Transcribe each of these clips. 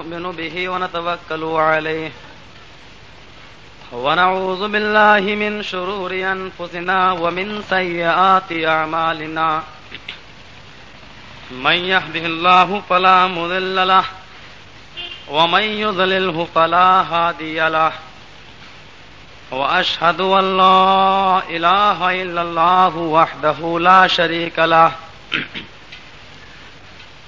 نؤمن به ونتوكل عليه ونعوذ بالله من شرور أنفسنا ومن سيئات أعمالنا من يهده الله فلا مذل له ومن يضلله فلا هادي له وأشهد أن لا إله إلا الله وحده لا شريك له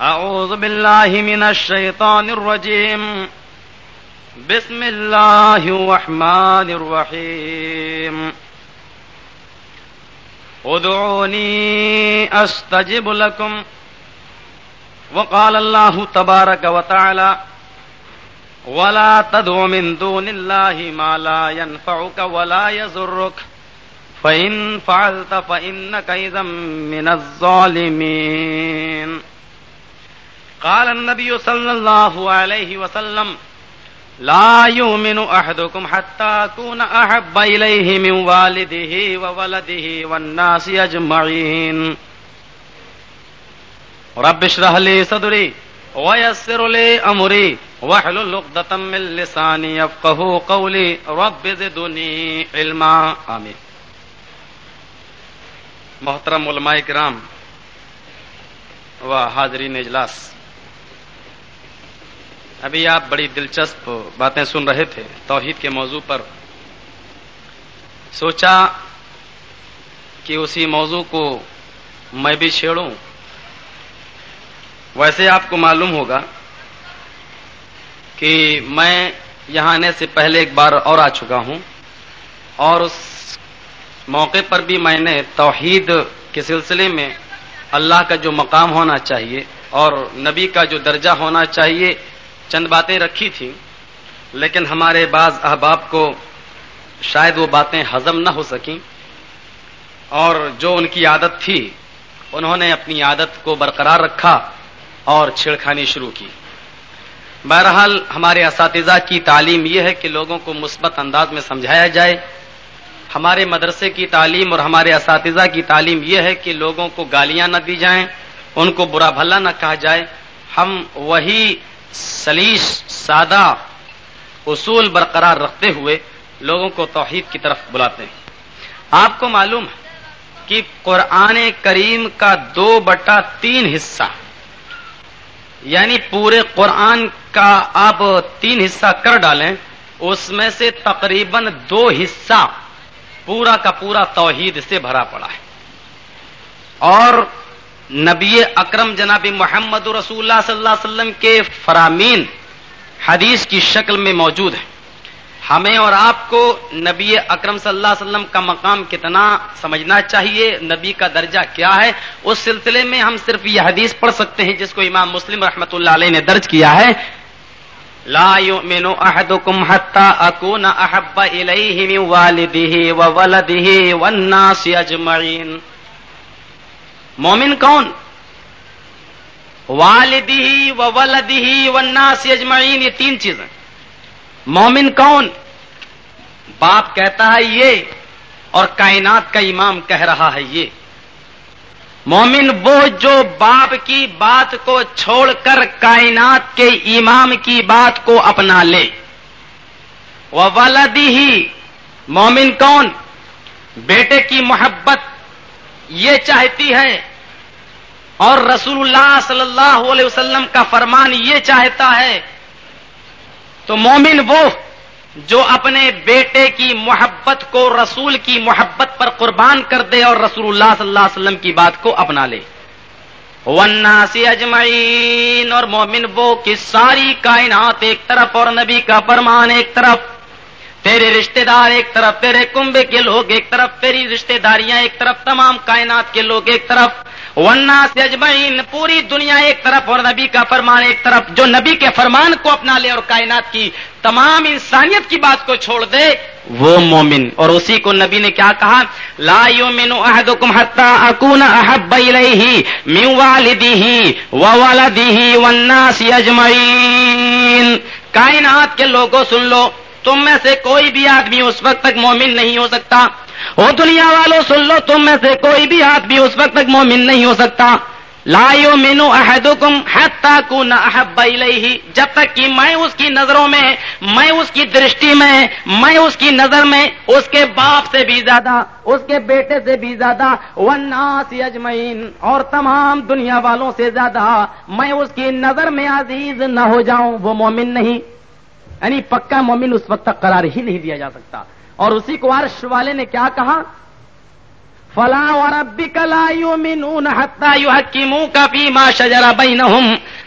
أعوذ بالله من الشيطان الرجيم. بسم الله الرحمن الرحيم. ادعوني أستجب لكم. وقال الله تبارك وتعالى ولا تدع من دون الله ما لا ينفعك ولا يزرك فإن فعلت فإنك إذا من الظالمين. قال النبي صلى الله عليه وسلم، لا يؤمن أحدكم حتى أكون أحب إليه من والده وولده والناس أجمعين. رب اشرح لي صدري ويسر لي أمري واحلل عقدة من لساني يفقهوا قولي. رب زدني علما. آمين. محترم علماء کرام و حاضرین اجلاس ابھی آپ بڑی دلچسپ باتیں سن رہے تھے توحید کے موضوع پر۔ سوچا کہ اسی موضوع کو میں بھی چھیڑوں۔ ویسے آپ کو معلوم ہوگا کہ میں یہاں آنے سے پہلے ایک بار اور آ چکا ہوں اور اس موقع پر بھی میں نے توحید کے سلسلے میں اللہ کا جو مقام ہونا چاہیے اور نبی کا جو درجہ ہونا چاہیے چند باتیں رکھی تھیں، لیکن ہمارے بعض احباب کو شاید وہ باتیں ہضم نہ ہو سکیں۔ اور جو ان کی عادت تھی، انہوں نے اپنی عادت کو برقرار رکھا اور چھڑکھانی شروع کی۔ بہرحال، ہمارے اساتذہ کی تعلیم یہ ہے کہ لوگوں کو مثبت انداز میں سمجھایا جائے۔ ہمارے مدرسے کی تعلیم اور ہمارے اساتذہ کی تعلیم یہ ہے کہ لوگوں کو گالیاں نہ دی جائیں، ان کو برا بھلا نہ کہا جائے۔ ہم وہی سلیش سادہ اصول برقرار رکھتے ہوئے لوگوں کو توحید کی طرف بلاتے ہیں۔ آپ کو معلوم ہے کہ قرآن کریم کا دو بٹا تین حصہ یعنی پورے قرآن کا آپ تین حصہ کر ڈالیں، اس میں سے تقریباً دو حصہ پورا کا پورا توحید سے بھرا پڑا ہے۔ اور نبی اکرم جناب محمد رسول اللہ صلی اللہ علیہ وسلم کے فرامین حدیث کی شکل میں موجود ہیں۔ ہمیں اور آپ کو نبی اکرم صلی اللہ علیہ وسلم کا مقام کتنا سمجھنا چاہیے، نبی کا درجہ کیا ہے، اس سلسلے میں ہم صرف یہ حدیث پڑھ سکتے ہیں جس کو امام مسلم رحمۃ اللہ علیہ نے درج کیا ہے۔ لا يؤمن احدكم حتى اكون احب اليه من والده وولده والناس اجمعين مومن کون؟ والدی و ولدی و ناس اجمعین، یہ تین چیزیں۔ مومن کون؟ باپ کہتا ہے یہ اور کائنات کا امام کہہ رہا ہے یہ۔ مومن وہ جو باپ کی بات کو چھوڑ کر کائنات کے امام کی بات کو اپنا لے۔ وہ ولدی ہی مومن کون؟ بیٹے کی محبت یہ چاہتی ہے اور رسول اللہ صلی اللہ علیہ وسلم کا فرمان یہ چاہتا ہے، تو مومن وہ جو اپنے بیٹے کی محبت کو رسول کی محبت پر قربان کر دے اور رسول اللہ صلی اللہ علیہ وسلم کی بات کو اپنا لے۔ ورنہ سے اجمعین، اور مومن وہ کہ ساری کائنات ایک طرف اور نبی کا فرمان ایک طرف، تیرے رشتہ دار ایک طرف، تیرے کنبے کے لوگ ایک طرف، تیری رشتہ داریاں ایک طرف، تمام کائنات کے لوگ ایک طرف ورنہ سے اجمعین، پوری دنیا ایک طرف اور نبی کا فرمان ایک طرف، جو نبی کے فرمان کو اپنا لے اور کائنات کی تمام انسانیت کی بات کو چھوڑ دے، وہ مومن۔ اور اسی کو نبی نے کیا کہا؟ لا یؤمن احدکم حتا اکون احب الیہ من والدہ وولدہ والناس اجمعین۔ کائنات کے لوگوں سن لو تم میں سے کوئی بھی آدمی اس وقت تک مومن نہیں ہو سکتا۔ وہ دنیا والوں سن لو، تم میں سے کوئی بھی آدمی اس وقت تک مومن نہیں ہو سکتا۔ لا مینو احدکم حتا کو نہ احب جب تک کہ میں اس کی نظروں میں میں اس کی درشٹی میں میں اس کی نظر میں، اس کے باپ سے بھی زیادہ، اس کے بیٹے سے بھی زیادہ، والناس اجمعین، اور تمام دنیا والوں سے زیادہ، میں اس کی نظر میں عزیز نہ ہو جاؤں، وہ مومن نہیں۔ یعنی پکا مومن اس وقت تک قرار ہی نہیں دیا جا سکتا۔ اور اسی کو عرش والے نے کیا کہا؟ فلاں اور ابی کلائیوں میں نون ہتھا یو حکی منہ کا پی ماں شجرا بین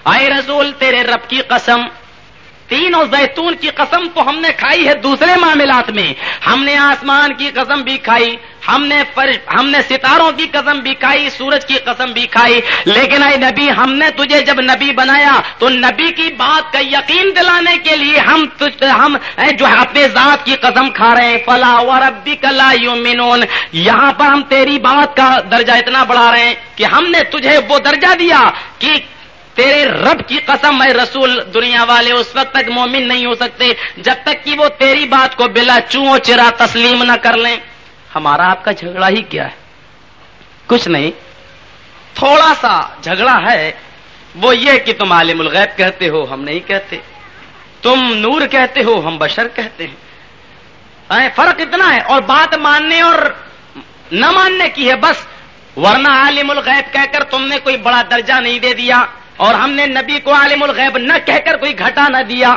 آئے رسول، تیرے رب کی قسم تین اور زیتون کی قسم تو ہم نے کھائی ہے دوسرے معاملات میں۔ ہم نے آسمان کی قسم بھی کھائی، ہم نے ہم نے ستاروں کی قسم بھی کھائی، سورج کی قسم بھی کھائی۔ لیکن اے نبی، ہم نے تجھے جب نبی بنایا تو نبی کی بات کا یقین دلانے کے لیے ہم ہم جو اپنے ذات کی قسم کھا رہے ہیں۔ فلا و ربی کلا یومنون یہاں پر ہم تیری بات کا درجہ اتنا بڑھا رہے ہیں کہ ہم نے تجھے وہ درجہ دیا کہ تیرے رب کی قسم میں رسول، دنیا والے اس وقت تک مومن نہیں ہو سکتے جب تک کہ وہ تیری بات کو بلا چو چرا تسلیم نہ کر لیں۔ ہمارا آپ کا جھگڑا ہی کیا ہے؟ کچھ نہیں۔ تھوڑا سا جھگڑا ہے۔ وہ یہ کہ تم عالم الغیب کہتے ہو، ہم نہیں کہتے۔ تم نور کہتے ہو، ہم بشر کہتے ہیں۔ فرق اتنا ہے۔ اور بات ماننے اور نہ ماننے کی ہے بس۔ ورنہ عالم الغیب کہہ کر تم نے کوئی بڑا درجہ نہیں دے دیا۔ اور ہم نے نبی کو عالم الغیب نہ کہہ کر کوئی گھٹا نہ دیا۔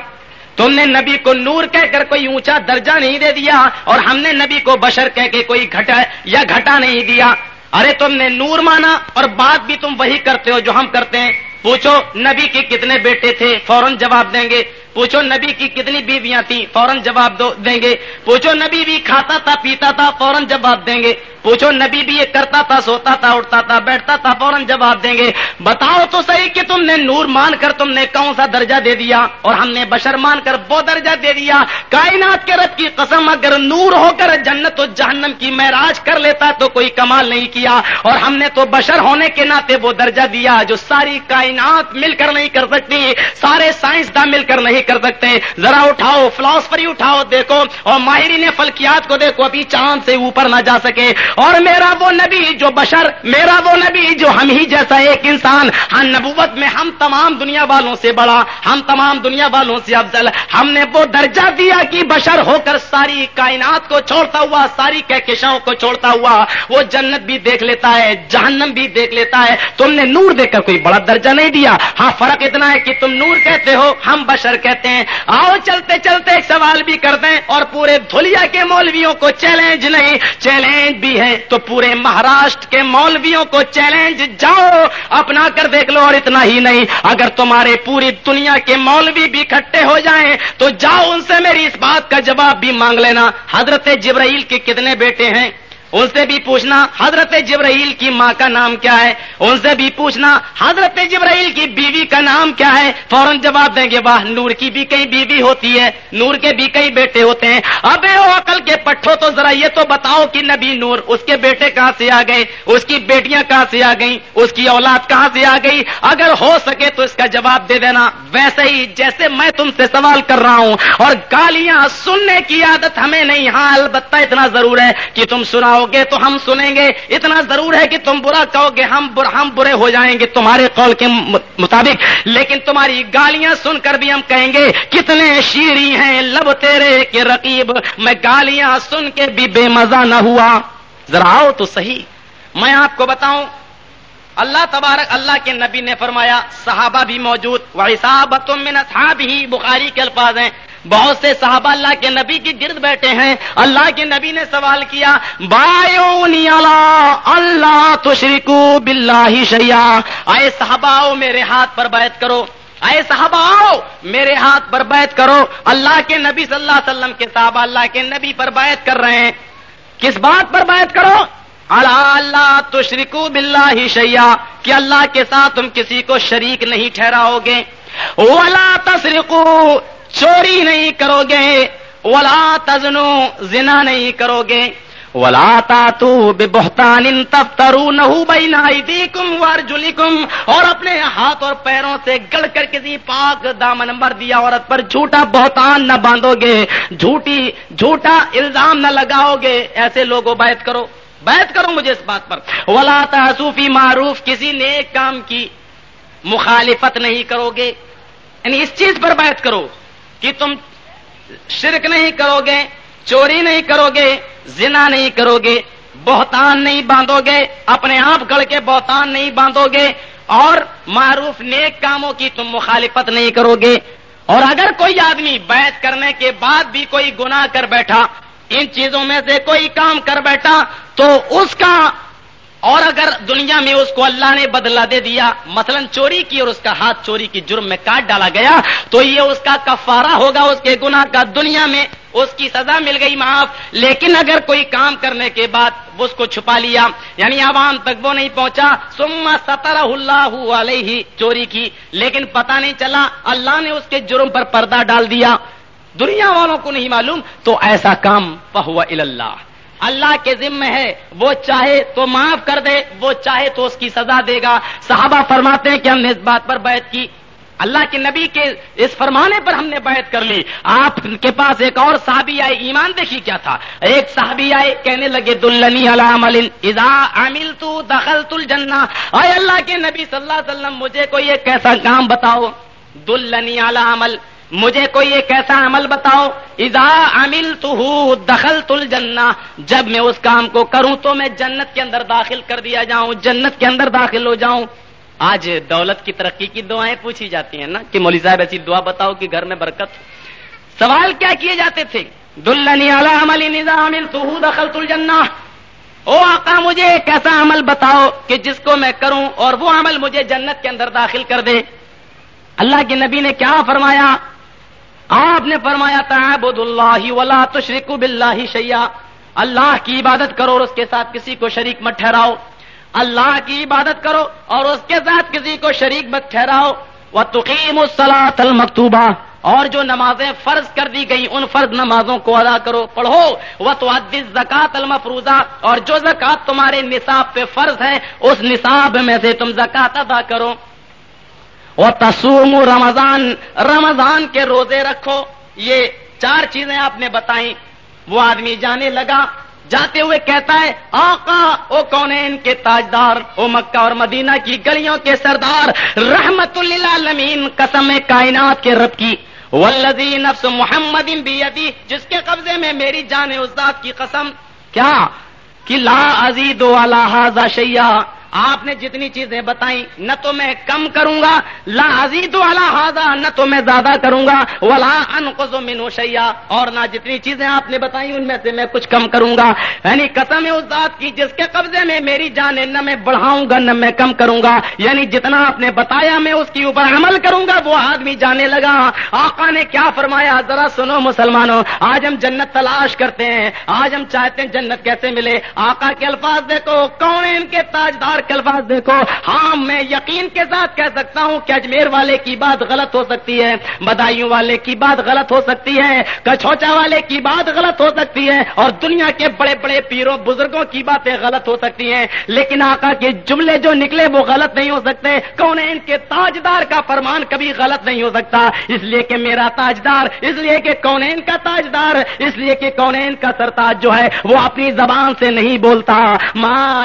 تم نے نبی کو نور کہہ کر کوئی اونچا درجہ نہیں دے دیا اور ہم نے نبی کو بشر کہہ کے کوئی گھٹا یا گھٹا نہیں دیا۔ ارے تم نے نور مانا اور بات بھی تم وہی کرتے ہو جو ہم کرتے ہیں۔ پوچھو نبی کے کتنے بیٹے تھے؟ فوراً جواب دیں گے۔ پوچھو نبی کی کتنی بیویاں تھیں، فوراً جواب دیں گے۔ پوچھو نبی بھی کھاتا تھا، پیتا تھا، فوراً جواب دیں گے۔ پوچھو نبی بھی یہ کرتا تھا، سوتا تھا، اٹھتا تھا، بیٹھتا تھا، فوراً جواب دیں گے۔ بتاؤ تو صحیح کہ تم نے نور مان کر تم نے کون سا درجہ دے دیا؟ اور ہم نے بشر مان کر وہ درجہ دے دیا۔ کائنات کے رب کی قسم، اگر نور ہو کر جنت و جہنم کی معراج کر لیتا تو کوئی کمال نہیں کیا۔ اور ہم نے تو بشر ہونے کے ناطے وہ درجہ دیا جو ساری کائنات مل کر نہیں کر سکتی، سارے سائنسداں مل کر نہیں کر سکتے ذرا اٹھاؤ، فلاسفری اٹھاؤ، دیکھو۔ اور ماہرین فلکیات کو دیکھو، ابھی چاند سے اوپر نہ جا سکے۔ اور میرا وہ نبی جو بشر، میرا وہ نبی جو ہم ہی جیسا ایک انسان۔ ہم نبوت میں ہم تمام دنیا والوں سے بڑا، ہم تمام دنیا والوں سے افضل۔ ہم نے وہ درجہ دیا کہ بشر ہو کر ساری کائنات کو چھوڑتا ہوا، ساری کہکشاؤں کو چھوڑتا ہوا، وہ جنت بھی دیکھ لیتا ہے، جہنم بھی دیکھ لیتا ہے۔ تم نے نور دیکھ کر کوئی بڑا درجہ نہیں دیا۔ ہاں فرق اتنا ہے کہ تم نور کہتے ہو، ہم بشر کہتے ہیں، آؤ چلتے چلتے ایک سوال بھی کر دیں اور پورے دھولیا کے مولویوں کو چیلنج نہیں، چیلنج بھی ہے تو پورے مہاراشٹر کے مولویوں کو چیلنج جاؤ، اپنا کر دیکھ لو اور اتنا ہی نہیں، اگر تمہارے پوری دنیا کے مولوی بھی اکٹھے ہو جائیں، تو جاؤ ان سے میری اس بات کا جواب بھی مانگ لینا۔ حضرت جبرائیل کے کتنے بیٹے ہیں؟ ان سے بھی پوچھنا حضرت جبرائیل کی ماں کا نام کیا ہے؟ ان سے بھی پوچھنا حضرت جبرائیل کی بیوی کا نام کیا ہے؟ فوراً جواب دیں گے، واہ، نور کی بھی کئی بیوی ہوتی ہے، نور کے بھی کئی بیٹے ہوتے ہیں۔ اب عقل کے پٹھو، تو ذرا یہ تو بتاؤ کہ نبی نور اس کے بیٹے کہاں سے آ گئے؟ اس کی بیٹیاں کہاں سے آ گئیں؟ اس کی اولاد کہاں سے آ گئی؟ اگر ہو سکے تو اس کا جواب دے دینا۔ ویسے ہی جیسے میں تم سے سوال کر رہا ہوں، اور گالیاں سننے کی عادت ہمیں نہیں ہاں البتہ اتنا ضرور ہے کہ تم سناؤ۔ گے تو ہم سنیں گے۔ اتنا ضرور ہے کہ تم برا کہو گے، ہم ہم برے ہو جائیں گے تمہارے قول کے مطابق۔ لیکن تمہاری گالیاں سن کر بھی ہم کہیں گے، کتنے شیری ہیں، لب تیرے کے رقیب۔ میں گالیاں سن کے بھی بے مزہ نہ ہوا۔ ذرا آؤ تو صحیح۔ میں آپ کو بتاؤں، اللہ تبارک، اللہ کے نبی نے فرمایا، صحابہ بھی موجود۔ وحساب تم ہی بخاری کے الفاظ ہیں۔ بہت سے صحابہ اللہ کے نبی کی گرد بیٹھے ہیں۔ اللہ کے نبی نے سوال کیا بایونی اللہ تشریکو بلّہ شیا آئے صحابہ میرے ہاتھ پر بیت کرو۔ آئے صحابہ آؤ میرے ہاتھ پر بیت کرو۔ اللہ کے نبی صلی اللہ علیہ وسلم کے صحابہ اللہ کے نبی پر بیت کر رہے ہیں۔ کس بات پر بیت کرو؟ اللہ تشرکو باللہ شیا کہ اللہ کے ساتھ تم کسی کو شریک نہیں ٹھہراؤ گے۔ ولا تسرقو چوری نہیں کرو گے ولا تزنو، زنا نہیں کرو گے ولا تاتو بہتان تفترو نہ بین ایدیکم وارجلکم۔ اور اپنے ہاتھ اور پیروں سے گڑ کر کسی پاک دامن مر دیا عورت پر جھوٹا بہتان نہ باندھو گے جھوٹی، جھوٹا الزام نہ لگاؤ گے ایسے لوگوں بیت کرو بیت کرو مجھے اس بات پر۔ ولا تحسوفی معروف، کسی نیک کام کی مخالفت نہیں کرو گے یعنی اس چیز پر بیت کرو۔ کہ تم شرک نہیں کرو گے، چوری نہیں کرو گے، زنا نہیں کرو گے، بہتان نہیں باندھو گے، اپنے آپ گڑ کے بہتان نہیں باندھو گے، اور معروف نیک کاموں کی تم مخالفت نہیں کرو گے۔ اور اگر کوئی آدمی بیت کرنے کے بعد بھی کوئی گنا کر بیٹھا، ان چیزوں میں سے کوئی کام کر بیٹھا، تو اس کا اور اگر دنیا میں اس کو اللہ نے بدلا دے دیا، مثلا چوری کی اور اس کا ہاتھ چوری کی جرم میں کاٹ ڈالا گیا، تو یہ اس کا کفارہ ہوگا، اس کے گناہ کا دنیا میں اس کی سزا مل گئی معاف۔ لیکن اگر کوئی کام کرنے کے بعد اس کو چھپا لیا یعنی عوام تک وہ نہیں پہنچا سما ستر اللہ علیہ چوری کی، لیکن پتا نہیں چلا، اللہ نے اس کے جرم پر پردہ ڈال دیا۔ دنیا والوں کو نہیں معلوم، تو ایسا کام پہوا اللہ۔ اللہ کے ذمہ ہے، وہ چاہے تو معاف کر دے، وہ چاہے تو اس کی سزا دے گا۔ صحابہ فرماتے ہیں کہ ہم نے اس بات پر بیعت کی۔ اللہ کے نبی کے اس فرمانے پر ہم نے بیعت کر لی۔ آپ کے پاس ایک اور صحابی آئے، ایمان دیکھی کیا تھا؟ ایک صحابی آئے، کہنے لگے، دلنی اذا عملت دخلت الجنہ۔ اے اللہ کے نبی صلی اللہ علیہ وسلم، مجھے کوئی ایک ایسا کام بتاؤ۔ دلنی عمل۔ مجھے کوئی ایک ایسا عمل بتاؤ، اذا عمل تو دخل تل جب میں اس کام کو کروں تو میں جنت کے اندر داخل کر دیا جاؤں، جنت کے اندر داخل ہو جاؤں۔ آج دولت کی ترقی کی دعائیں پوچھی جاتی ہیں نا، کہ مولی صاحب ایسی دعا بتاؤ کہ گھر میں برکت سوال کیا کیے جاتے تھے؟ دلنی عمل عمل تو دخل تل او آقا، مجھے ایک ایسا عمل بتاؤ کہ جس کو میں کروں اور وہ عمل مجھے جنت کے اندر داخل کر دے۔ اللہ کے نبی نے کیا فرمایا؟ آپ نے فرمایا تعبد اللہ ولا تشرک باللہ شیئا. اللہ کی عبادت کرو اور اس کے ساتھ کسی کو شریک مت ٹھہراؤ۔ اللہ کی عبادت کرو اور اس کے ساتھ کسی کو شریک مت ٹھہراؤ۔ وہ تقیم الصلاۃ المکتوبہ اور جو نمازیں فرض کر دی گئی ان فرض نمازوں کو ادا کرو، پڑھو۔ وہ تو زکات المفروضہ اور جو زکات تمہارے نصاب پہ فرض ہے، اس نصاب میں سے تم زکات ادا کرو۔ وہ تسوم رمضان رمضان کے روزے رکھو۔ یہ چار چیزیں آپ نے بتائیں۔ وہ آدمی جانے لگا، جاتے ہوئے کہتا ہے، آقا، او کون ان کے تاجدار؟ او مکہ اور مدینہ کی گلیوں کے سردار۔ رحمت للعالمین، قسم کائنات کے رب کی۔ ولزی نفس محمد بیدی جس کے قبضے میں میری جان ذات کی قسم۔ کیا؟ کہ لا ازید والا حاضا شیا آپ نے جتنی چیزیں بتائیں، نہ تو میں کم کروں گا، لا عزیز والا ہاضا نہ تو میں زیادہ کروں گا، ولا ان کو شیا اور نہ جتنی چیزیں آپ نے بتائی ان میں سے میں کچھ کم کروں گا۔ یعنی قسم اس ذات کی جس کے قبضے میں میری جان نہ میں بڑھاؤں گا، نہ میں کم کروں گا۔ یعنی جتنا آپ نے بتایا، میں اس کے اوپر عمل کروں گا، وہ آدمی جانے لگا۔ آقا نے کیا فرمایا؟ ذرا سنو مسلمانوں، آج ہم جنت تلاش کرتے ہیں، آج ہم چاہتے ہیں جنت کیسے ملے؟ آقا کے الفاظ دیکھو، کون ان کے تاجدار کے الفاظ دیکھو۔ ہاں میں یقین کے ساتھ کہہ سکتا ہوں کہ اجمیر والے کی بات غلط ہو سکتی ہے، بدائیوں والے کی بات غلط ہو سکتی ہے، کچھوچا والے کی بات غلط ہو سکتی ہے، اور دنیا کے بڑے بڑے پیروں بزرگوں کی باتیں غلط ہو سکتی ہیں۔ لیکن آقا کے جملے جو نکلے وہ غلط نہیں ہو سکتے۔ کون ان کے تاجدار کا فرمان کبھی غلط نہیں ہو سکتا۔ اس لیے کہ میرا تاجدار، اس لیے کہ کون کا تاجدار، اس لیے کہ کون کا سرتاج جو ہے وہ اپنی زبان سے نہیں بولتا۔ ما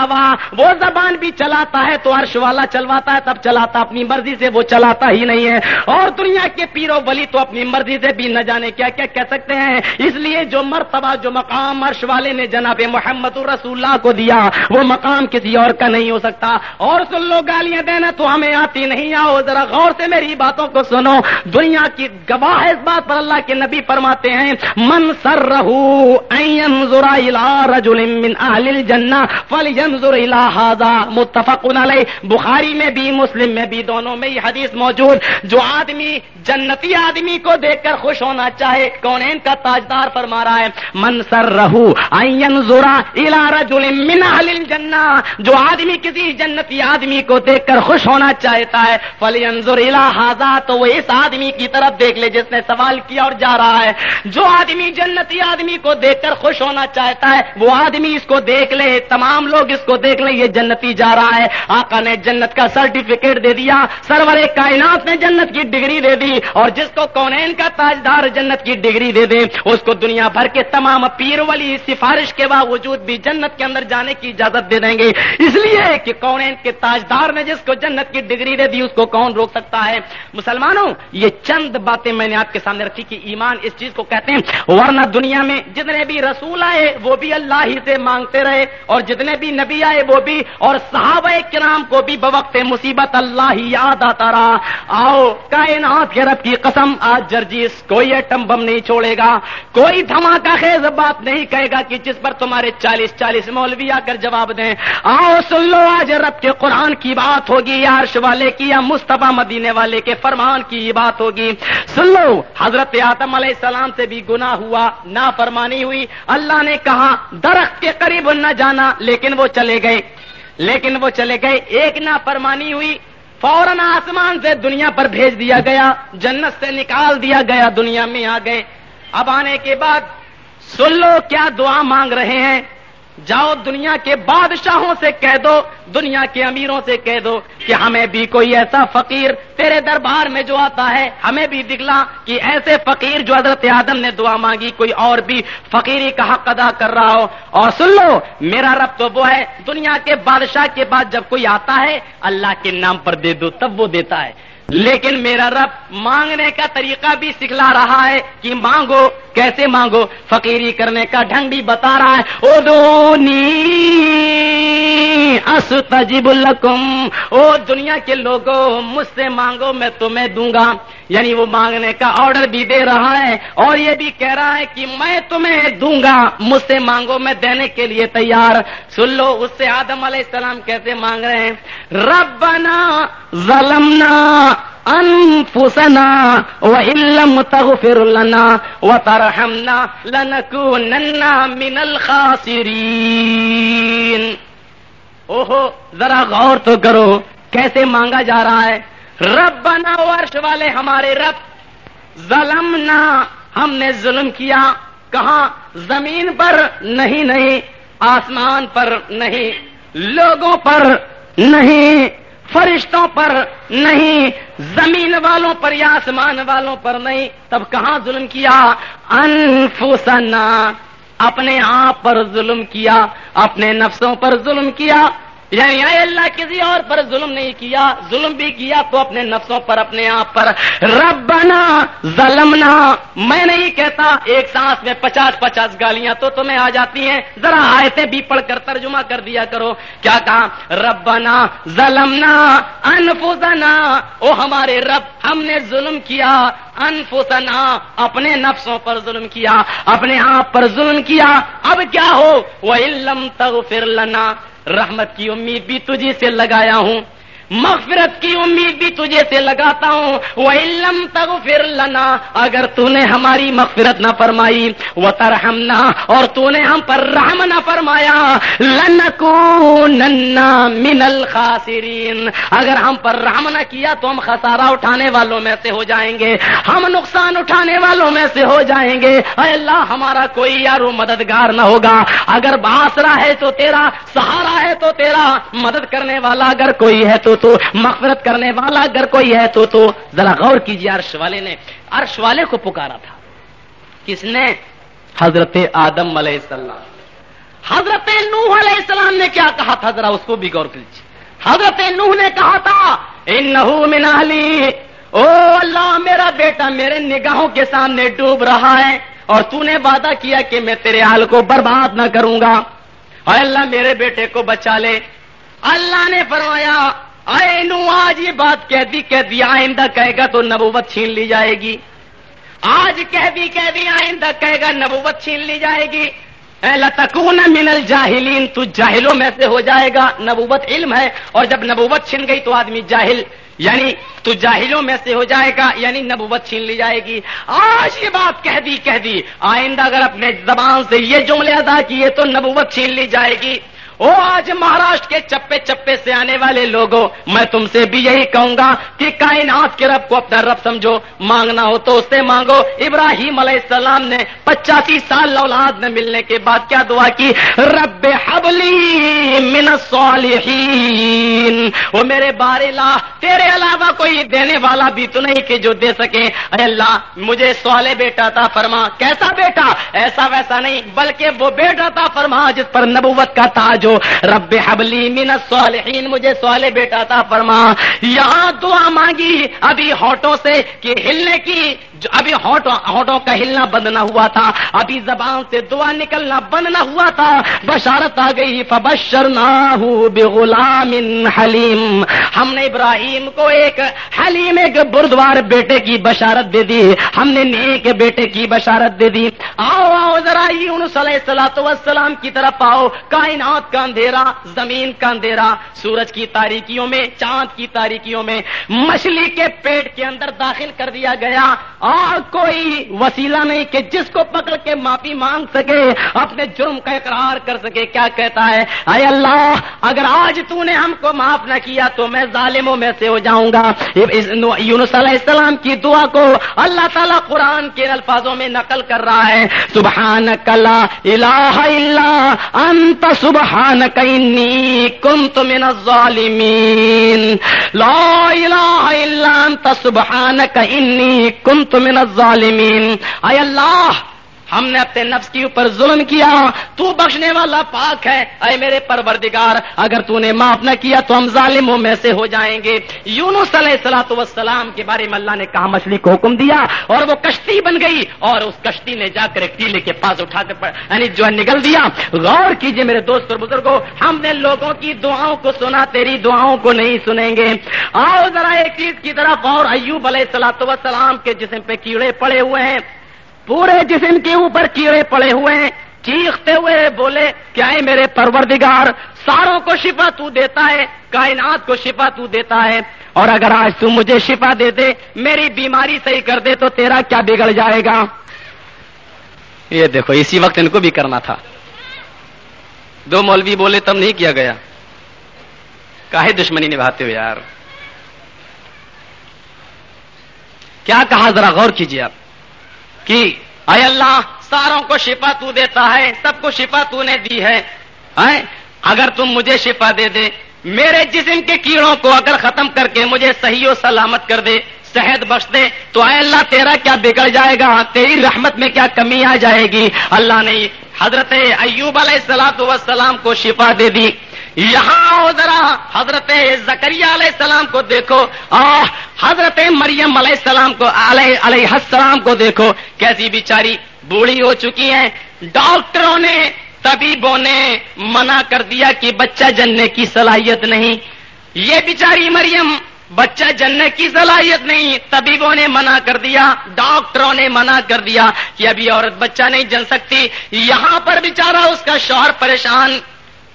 ہوا، وہ زبان بھی چلاتا ہے تو عرش والا چلواتا ہے، تب چلاتا، اپنی مرضی سے وہ چلاتا ہی نہیں ہے۔ اور دنیا کے پیرو بلی تو اپنی مرضی سے بھی نہ جانے کیا کیا کہہ سکتے ہیں؟ اس لیے جو مرتبہ، جو مقام عرش والے نے جناب محمد رسول اللہ کو دیا، وہ مقام کسی اور کا نہیں ہو سکتا۔ اور سن لو گالیاں دینا تو ہمیں آتی نہیں، آؤ ذرا غور سے میری باتوں کو سنو۔ دنیا کی گواہ اس بات پر اللہ کے نبی فرماتے ہیں، من سر رہو رجل من اہل الجنہ فلی فلینظر الى هذا متفق علیہ بخاری میں بھی، مسلم میں بھی، دونوں میں یہ حدیث موجود. جو آدمی، جنتی آدمی کو دیکھ کر خوش ہونا چاہے، کون کا تاجدار فرما رہا ہے منصر رہو زورا الارا من اہل الجنہ. جو آدمی، کسی جنتی آدمی کو دیکھ کر خوش ہونا چاہتا ہے فلینظر الى هذا، تو وہ اس آدمی کی طرف دیکھ لے، جس نے سوال کیا اور جا رہا ہے۔ جو آدمی، جنتی آدمی کو دیکھ کر خوش ہونا چاہتا ہے، وہ آدمی اس کو دیکھ لے، تمام لوگ اس کو دیکھ لیں، یہ جنتی جا رہا ہے۔ آقا نے جنت کا سرٹیفکیٹ دے دیا، سرور کائنات نے جنت کی ڈگری دے دی۔ اور جس کو کونین کا تاجدار جنت کی ڈگری دے دے اس کو دنیا بھر کے تمام پیر والی سفارش کے باوجود بھی جنت کے اندر جانے کی اجازت دے دیں گے۔ اس لیے کہ کونین کے تاجدار نے جس کو جنت کی ڈگری دے دی، اس کو کون روک سکتا ہے؟ مسلمانوں، یہ چند باتیں میں نے آپ کے سامنے رکھی کہ ایمان اس چیز کو کہتے ہیں، ورنہ دنیا میں جتنے بھی رسول آئے، وہ بھی اللہ ہی سے مانگتے رہے۔ اور جتنے بھی نبی آئے وہ بھی اور صحابہ کرام کو بھی بوقت مصیبت اللہ ہی یاد آتا رہا۔ آؤ، کائنات کے رب کی قسم، آج جرجیس کوئی ایٹم بم نہیں چھوڑے گا۔ کوئی دھماکہ خیز بات نہیں کہے گا کہ جس پر تمہارے چالیس چالیس مولوی آ کر جواب دیں۔ آؤ، سن لو، آج رب کے قرآن کی بات ہوگی یا عرش والے کی یا مصطفیٰ مدینے والے کے فرمان کی بات ہوگی۔ سن لو، حضرت آدم علیہ السلام سے بھی گنا ہوا نہ فرمانی ہوئی۔ اللہ نے کہا، درخت کے قریب نہ جانا، لیکن وہ چلے گئے۔ لیکن وہ چلے گئے۔ ایک نہ فرمانی ہوئی۔ فوراً آسمان سے دنیا پر بھیج دیا گیا۔ جنت سے نکال دیا گیا۔ دنیا میں آ گئے۔ اب آنے کے بعد سن لو کیا دعا مانگ رہے ہیں۔ جاؤ دنیا کے بادشاہوں سے کہہ دو، دنیا کے امیروں سے کہہ دو کہ ہمیں بھی کوئی ایسا فقیر تیرے دربار میں جو آتا ہے، ہمیں بھی دکھلا کہ ایسے فقیر جو حضرت آدم نے دعا مانگی، کوئی اور بھی فقیری کا حق ادا کر رہا ہو۔ اور سن لو، میرا رب تو وہ ہے، دنیا کے بادشاہ کے بعد جب کوئی آتا ہے، اللہ کے نام پر دے دو، تب وہ دیتا ہے۔ لیکن میرا رب مانگنے کا طریقہ بھی سکھلا رہا ہے کہ مانگو، کیسے مانگو؟ فقیری کرنے کا ڈھنگ بھی بتا رہا ہے۔ او دونی تجیب الکم او دنیا کے لوگوں، مجھ سے مانگو، میں تمہیں دوں گا۔ یعنی وہ مانگنے کا آرڈر بھی دے رہا ہے اور یہ بھی کہہ رہا ہے کہ میں تمہیں دوں گا، مجھ سے مانگو، میں دینے کے لیے تیار۔ سن لو، اس سے آدم علیہ السلام کیسے مانگ رہے ہیں؟ ربنا ظلمنا انفسنا وإن تغفر لنا وترحمنا لنكونن من الخاسرين اوہو، ذرا غور تو کرو، کیسے مانگا جا رہا ہے؟ رب بنا ورش والے ہمارے رب، ظلمنا، ہم نے ظلم کیا۔ کہاں؟ زمین پر نہیں نہیں۔ آسمان پر نہیں۔ لوگوں پر نہیں۔ فرشتوں پر نہیں۔ زمین والوں پر یا آسمان والوں پر نہیں۔ تب کہاں ظلم کیا؟ انفسنا۔ اپنے آپ پر ظلم کیا، اپنے نفسوں پر ظلم کیا۔ یعنی اللہ کسی اور پر ظلم نہیں کیا، ظلم بھی کیا تو اپنے نفسوں پر، اپنے آپ پر۔ ربنا ظلمنا۔ میں نہیں کہتا ایک سانس میں پچاس پچاس گالیاں تو تمہیں آ جاتی ہیں۔ ذرا آیتیں بھی پڑھ کر ترجمہ کر دیا کرو۔ کیا کہا ربنا ظلمنا انفسنا۔ او ہمارے رب، ہم نے ظلم کیا۔ انفسنا، اپنے نفسوں پر ظلم کیا۔ اپنے آپ پر ظلم کیا۔ اب کیا ہو؟ وہ علم تغفر لنا۔ رحمت کی امید بھی تجھے سے لگایا ہوں۔ مغفرت کی امید بھی تجھے سے لگاتا ہوں۔ وہ علم تک لنا، اگر تو نے ہماری مغفرت نہ فرمائی وہ ترہمنا اور تو نے ہم پر رحم نہ فرمایا لن کو من الخاسرین اگر ہم پر رحم نہ کیا تو ہم خسارہ اٹھانے والوں میں سے ہو جائیں گے۔ ہم نقصان اٹھانے والوں میں سے ہو جائیں گے۔ اے اللہ، ہمارا کوئی یارو مددگار نہ ہوگا۔ اگر باسرا ہے تو تیرا، سہارا ہے تو تیرا۔ مدد کرنے والا اگر کوئی ہے تو تو مغفرت کرنے والا اگر کوئی ہے تو تو ذرا غور کیجیے عرش والے نے۔ عرش والے کو پکارا تھا۔ کس نے؟ حضرت آدم علیہ السلام۔ حضرت نوح علیہ السلام نے کیا کہا تھا؟ ذرا اس کو بھی غور کیجیے حضرت نوح نے کہا تھا من اہلی۔ او اللہ، میرا بیٹا میرے نگاہوں کے سامنے ڈوب رہا ہے اور تو نے وعدہ کیا کہ میں تیرے حال کو برباد نہ کروں گا۔ اور اللہ، میرے بیٹے کو بچا لے۔ اللہ نے فرمایا اے نو آج یہ بات کہہ دی کہہ دی آئندہ کہے گا تو نبوت چھین لی جائے گی۔ آج کہہ دی کہہ دی آئندہ کہے گا نبوت چھین لی جائے گی۔ لتکون من الجاہلین، تو جاہلوں میں سے ہو جائے گا۔ نبوت علم ہے اور جب نبوت چھن گئی تو آدمی جاہل یعنی تو جاہلوں میں سے ہو جائے گا یعنی نبوت چھین لی جائے گی۔ آج یہ بات کہہ دی کہہ دی آئندہ اگر اپنے زبان سے یہ جملے ادا کیے تو نبوت چھین لی جائے گی۔ او آج مہاراشٹر کے چپے چپے سے آنے والے لوگوں، میں تم سے بھی یہی کہوں گا کہ کائنات کے رب کو اپنا رب سمجھو، مانگنا ہو تو اس سے مانگو۔ ابراہیم علیہ السلام نے پچاسی سال اولاد میں ملنے کے بعد کیا دعا کی؟ رب حبلی من الصالحین۔ وہ میرے بار لا، تیرے علاوہ کوئی دینے والا بھی تو نہیں کہ جو دے سکے۔ اے اللہ، مجھے سوالے بیٹا تھا فرما۔ کیسا بیٹا؟ ایسا ویسا نہیں، بلکہ وہ بیٹا تھا فرما جس پر نبوت کا تاج جو رب حبلی من الصالحین، مجھے سوالے بیٹا تھا فرما۔ یہاں دعا مانگی، ابھی ہوٹوں سے کہ ہلنے کی، جو ابھی ہوٹوں کا ہلنا بند نہ ہوا تھا۔ ابھی زبان سے دعا نکلنا بند نہ ہوا تھا۔ بشارت آ گئی فبشر بغلام حلیم۔ ہم نے ابراہیم کو ایک حلیم، ایک بردوار بیٹے کی بشارت دے دی۔ ہم نے نیک بیٹے کی بشارت دے دی۔ آؤ آؤ، ذرا یونس علیہ السلام کی طرف آؤ۔ کائنات کا اندھیرا، زمین کا اندھیرا، سورج کی تاریکیوں میں، چاند کی تاریکیوں میں، مچھلی کے پیٹ کے اندر داخل کر دیا گیا۔ اور کوئی وسیلہ نہیں کہ جس کو پکڑ کے معافی مانگ سکے، اپنے جرم کا اقرار کر سکے۔ کیا کہتا ہے؟ اے اللہ، اگر آج تو نے ہم کو معاف نہ کیا تو میں ظالموں میں سے ہو جاؤں گا۔ یونس علیہ السلام کی دعا کو اللہ تعالیٰ قرآن کے الفاظوں میں نقل کر رہا ہے۔ سبحان کلا الہ الا انت سبحان کئی کنت من الظالمین لا الہ الا انت سبحان انی کنت من الظالمین اے اللہ ہم نے اپنے نفس کے اوپر ظلم کیا، تو بخشنے والا پاک ہے۔ اے میرے پروردگار، اگر تو نے معاف نہ کیا تو ہم ظالموں میں سے ہو جائیں گے۔ یونس علیہ سلاۃ وسلام کے بارے میں اللہ نے کہا، مچھلی کو حکم دیا اور وہ کشتی بن گئی اور اس کشتی نے جا کر ایک ٹیلے کے پاس اٹھا کر یعنی جو ہے نکل دیا۔ غور کیجیے میرے دوست اور بزرگوں ہم نے لوگوں کی دعاؤں کو سنا، تیری دعاؤں کو نہیں سنیں گے۔ آؤ ذرا ایک چیز کی طرف، اور ایوب علیہ سلاۃ وسلام کے جسم پہ کیڑے پڑے ہوئے ہیں۔ پورے جسم کے اوپر کیڑے پڑے ہوئے ہیں۔ چیختے ہوئے بولے کیا ہے میرے پروردگار، ساروں کو شفا تو دیتا ہے، کائنات کو شفا تو دیتا ہے۔ اور اگر آج تو مجھے شفا دے دے، میری بیماری صحیح کر دے تو تیرا کیا بگڑ جائے گا؟ یہ دیکھو، اسی وقت ان کو بھی کرنا تھا۔ دو مولوی بولے، تب نہیں کیا گیا۔ کاہے دشمنی نبھاتے ہو یار۔ کیا کہا؟ ذرا غور کیجیے آپ۔ کہ اے اللہ، ساروں کو شفا تو دیتا ہے، سب کو شفا تو نے دی ہے۔ اگر تم مجھے شفا دے دے، میرے جسم کے کیڑوں کو اگر ختم کر کے مجھے صحیح و سلامت کر دے، صحت بخش دے، تو اے اللہ، تیرا کیا بگڑ جائے گا؟ تیری رحمت میں کیا کمی آ جائے گی؟ اللہ نے حضرت ایوب علیہ السلاۃ وسلام کو شفا دے دی۔ یہاں ذرا، حضرت زکریہ علیہ السلام کو دیکھو۔ حضرت مریم علیہ السلام کو، علیہ علیہ السلام کو دیکھو۔ کیسی بیچاری بوڑھی ہو چکی ہیں۔ ڈاکٹروں نے، طبیبوں نے منع کر دیا کہ بچہ جننے کی صلاحیت نہیں۔ یہ بیچاری مریم، بچہ جننے کی صلاحیت نہیں۔ طبیبوں نے منع کر دیا، ڈاکٹروں نے منع کر دیا کہ ابھی عورت بچہ نہیں جن سکتی۔ یہاں پر بیچارہ اس کا شوہر پریشان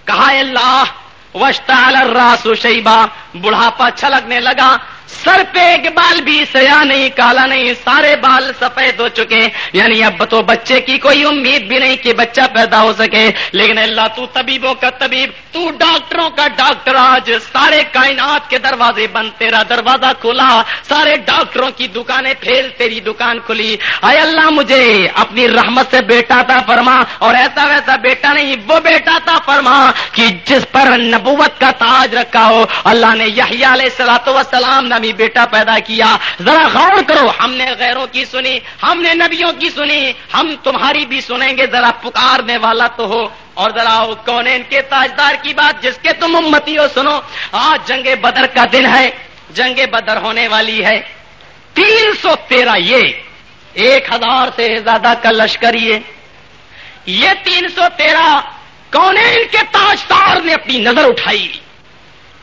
کہا اللہ وشتا الراس شیبا بڑھاپا چھلکنے لگا سر پہ ایک بال بھی سیا نہیں، کالا نہیں، سارے بال سفید ہو چکے یعنی اب تو بچے کی کوئی امید بھی نہیں کہ بچہ پیدا ہو سکے۔ لیکن اللہ تو طبیبوں کا طبیب، تو ڈاکٹروں کا ڈاکٹر آج سارے کائنات کے دروازے بند، تیرا دروازہ کھلا۔ سارے ڈاکٹروں کی دکانیں پھیل، تیری دکان کھلی۔ اے اللہ، مجھے اپنی رحمت سے بیٹا تھا فرما۔ اور ایسا ویسا بیٹا نہیں، وہ بیٹا تھا فرما کہ جس پر نبوت کا تاج رکھا ہو۔ اللہ نے یہی علیہ سلاۃ وسلام نے بیٹا پیدا کیا، ذرا غور کرو، ہم نے غیروں کی سنی، ہم نے نبیوں کی سنی، ہم تمہاری بھی سنیں گے، ذرا پکارنے والا تو ہو۔ اور ذرا کون ان کے تاجدار کی بات جس کے تم امتی ہو سنو؟ آج جنگ بدر کا دن ہے، جنگ بدر ہونے والی ہے۔ تین سو تیرہ یہ، ایک ہزار سے زیادہ کا لشکر یہ۔ یہ تین سو تیرہ کونین کے تاجدار نے اپنی نظر اٹھائی؟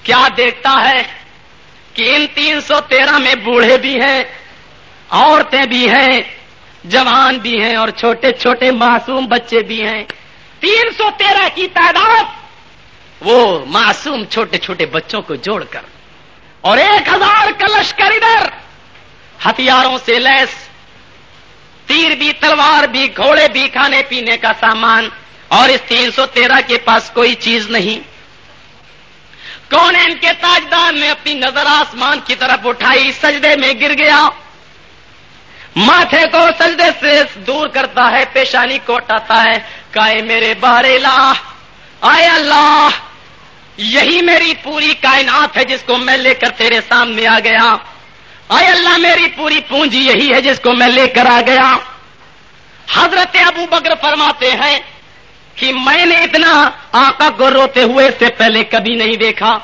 کیا دیکھتا ہے؟ کہ ان تین سو تیرہ میں بوڑھے بھی ہیں، عورتیں بھی ہیں، جوان بھی ہیں اور چھوٹے چھوٹے معصوم بچے بھی ہیں۔ تین سو تیرہ کی تعداد وہ معصوم چھوٹے چھوٹے بچوں کو جوڑ کر۔ اور ایک ہزار کا لشکر ادھر، ہتھیاروں سے لیس، تیر بھی، تلوار بھی، گھوڑے بھی، کھانے پینے کا سامان۔ اور اس تین سو تیرہ کے پاس کوئی چیز نہیں۔ کون ان کے تاجدار نے اپنی نظر آسمان کی طرف اٹھائی، سجدے میں گر گیا۔ ماتھے کو سجدے سے دور کرتا ہے، پیشانی کو اٹھاتا ہے۔ کائے میرے بارے لا آئے اللہ، یہی میری پوری کائنات ہے جس کو میں لے کر تیرے سامنے آ گیا۔ آئے اللہ، میری پوری پونجی یہی ہے جس کو میں لے کر آ گیا۔ حضرت ابو بکر فرماتے ہیں کہ میں نے اتنا آقا کو روتے ہوئے سے پہلے کبھی نہیں دیکھا۔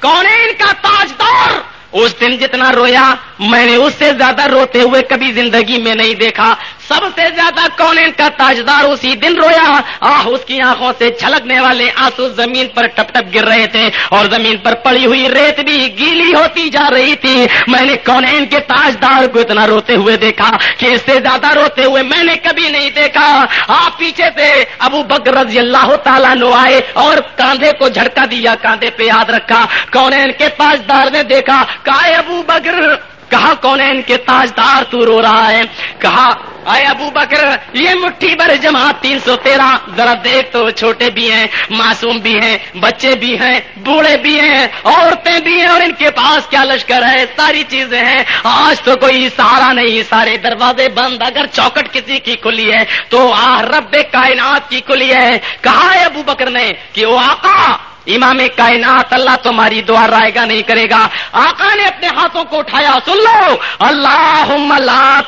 کون ہے ان کا تاجدار؟ اس دن جتنا رویا، میں نے اس سے زیادہ روتے ہوئے کبھی زندگی میں نہیں دیکھا۔ سب سے زیادہ کون ان کا تاجدار اسی دن رویا۔ آہ، اس کی آنکھوں سے چھلکنے والے آنسو زمین پر ٹپ ٹپ گر رہے تھے اور زمین پر پڑی ہوئی ریت بھی گیلی ہوتی جا رہی تھی۔ میں نے کون ان کے تاجدار کو اتنا روتے ہوئے دیکھا کہ اس سے زیادہ روتے ہوئے میں نے کبھی نہیں دیکھا۔ آپ پیچھے سے ابو بکر رضی اللہ تعالیٰ لو آئے اور کاندھے کو جھٹکا دیا، کاندھے پہ یاد رکھا۔ کون ان کے تاجدار نے دیکھا کہا ابو بکر! کہا کون ہے ان کے تاجدار تو رو رہا ہے؟ کہا، آئے ابو بکر، یہ مٹھی بھر جماعت تین سو تیرہ، ذرا دیکھ تو چھوٹے بھی ہیں، معصوم بھی ہیں، بچے بھی ہیں، بوڑھے بھی ہیں، عورتیں بھی ہیں، اور ان کے پاس کیا لشکر ہے؟ ساری چیزیں ہیں۔ آج تو کوئی سہارا نہیں، سارے دروازے بند۔ اگر چوکٹ کسی کی کھلی ہے، تو آ رب کائنات کی کھلی ہے۔ کہا ہے ابو بکر نے کہ وہ آقا امام کائنات اللہ تمہاری دعا رائے گا نہیں کرے گا۔ آقا نے اپنے ہاتھوں کو اٹھایا، سن لو۔ اللہ لا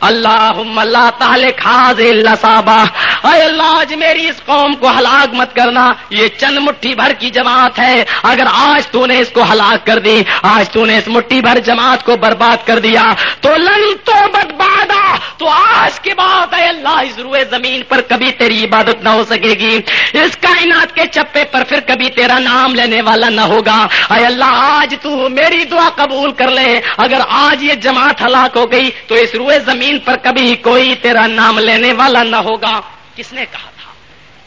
اللہ اللہ تعالی خاص اللہ صابہ اے اللہ، آج میری اس قوم کو ہلاک مت کرنا۔ یہ چند مٹھی بھر کی جماعت ہے۔ اگر آج تو نے اس کو ہلاک کر دی، آج تو نے اس مٹھی بھر جماعت کو برباد کر دیا، تو لن تو برباد تو آج کے بعد اے اللہ، اس روئے زمین پر کبھی تیری عبادت نہ ہو سکے گی۔ اس کائنات کے چپے پر پھر کبھی تیرا نام لینے والا نہ ہوگا۔ اے اللہ، آج تو میری دعا قبول کر لے۔ اگر آج یہ جماعت ہلاک ہو گئی، تو اس روئے زمین زمین پر کبھی کوئی تیرا نام لینے والا نہ ہوگا۔ کس نے کہا تھا؟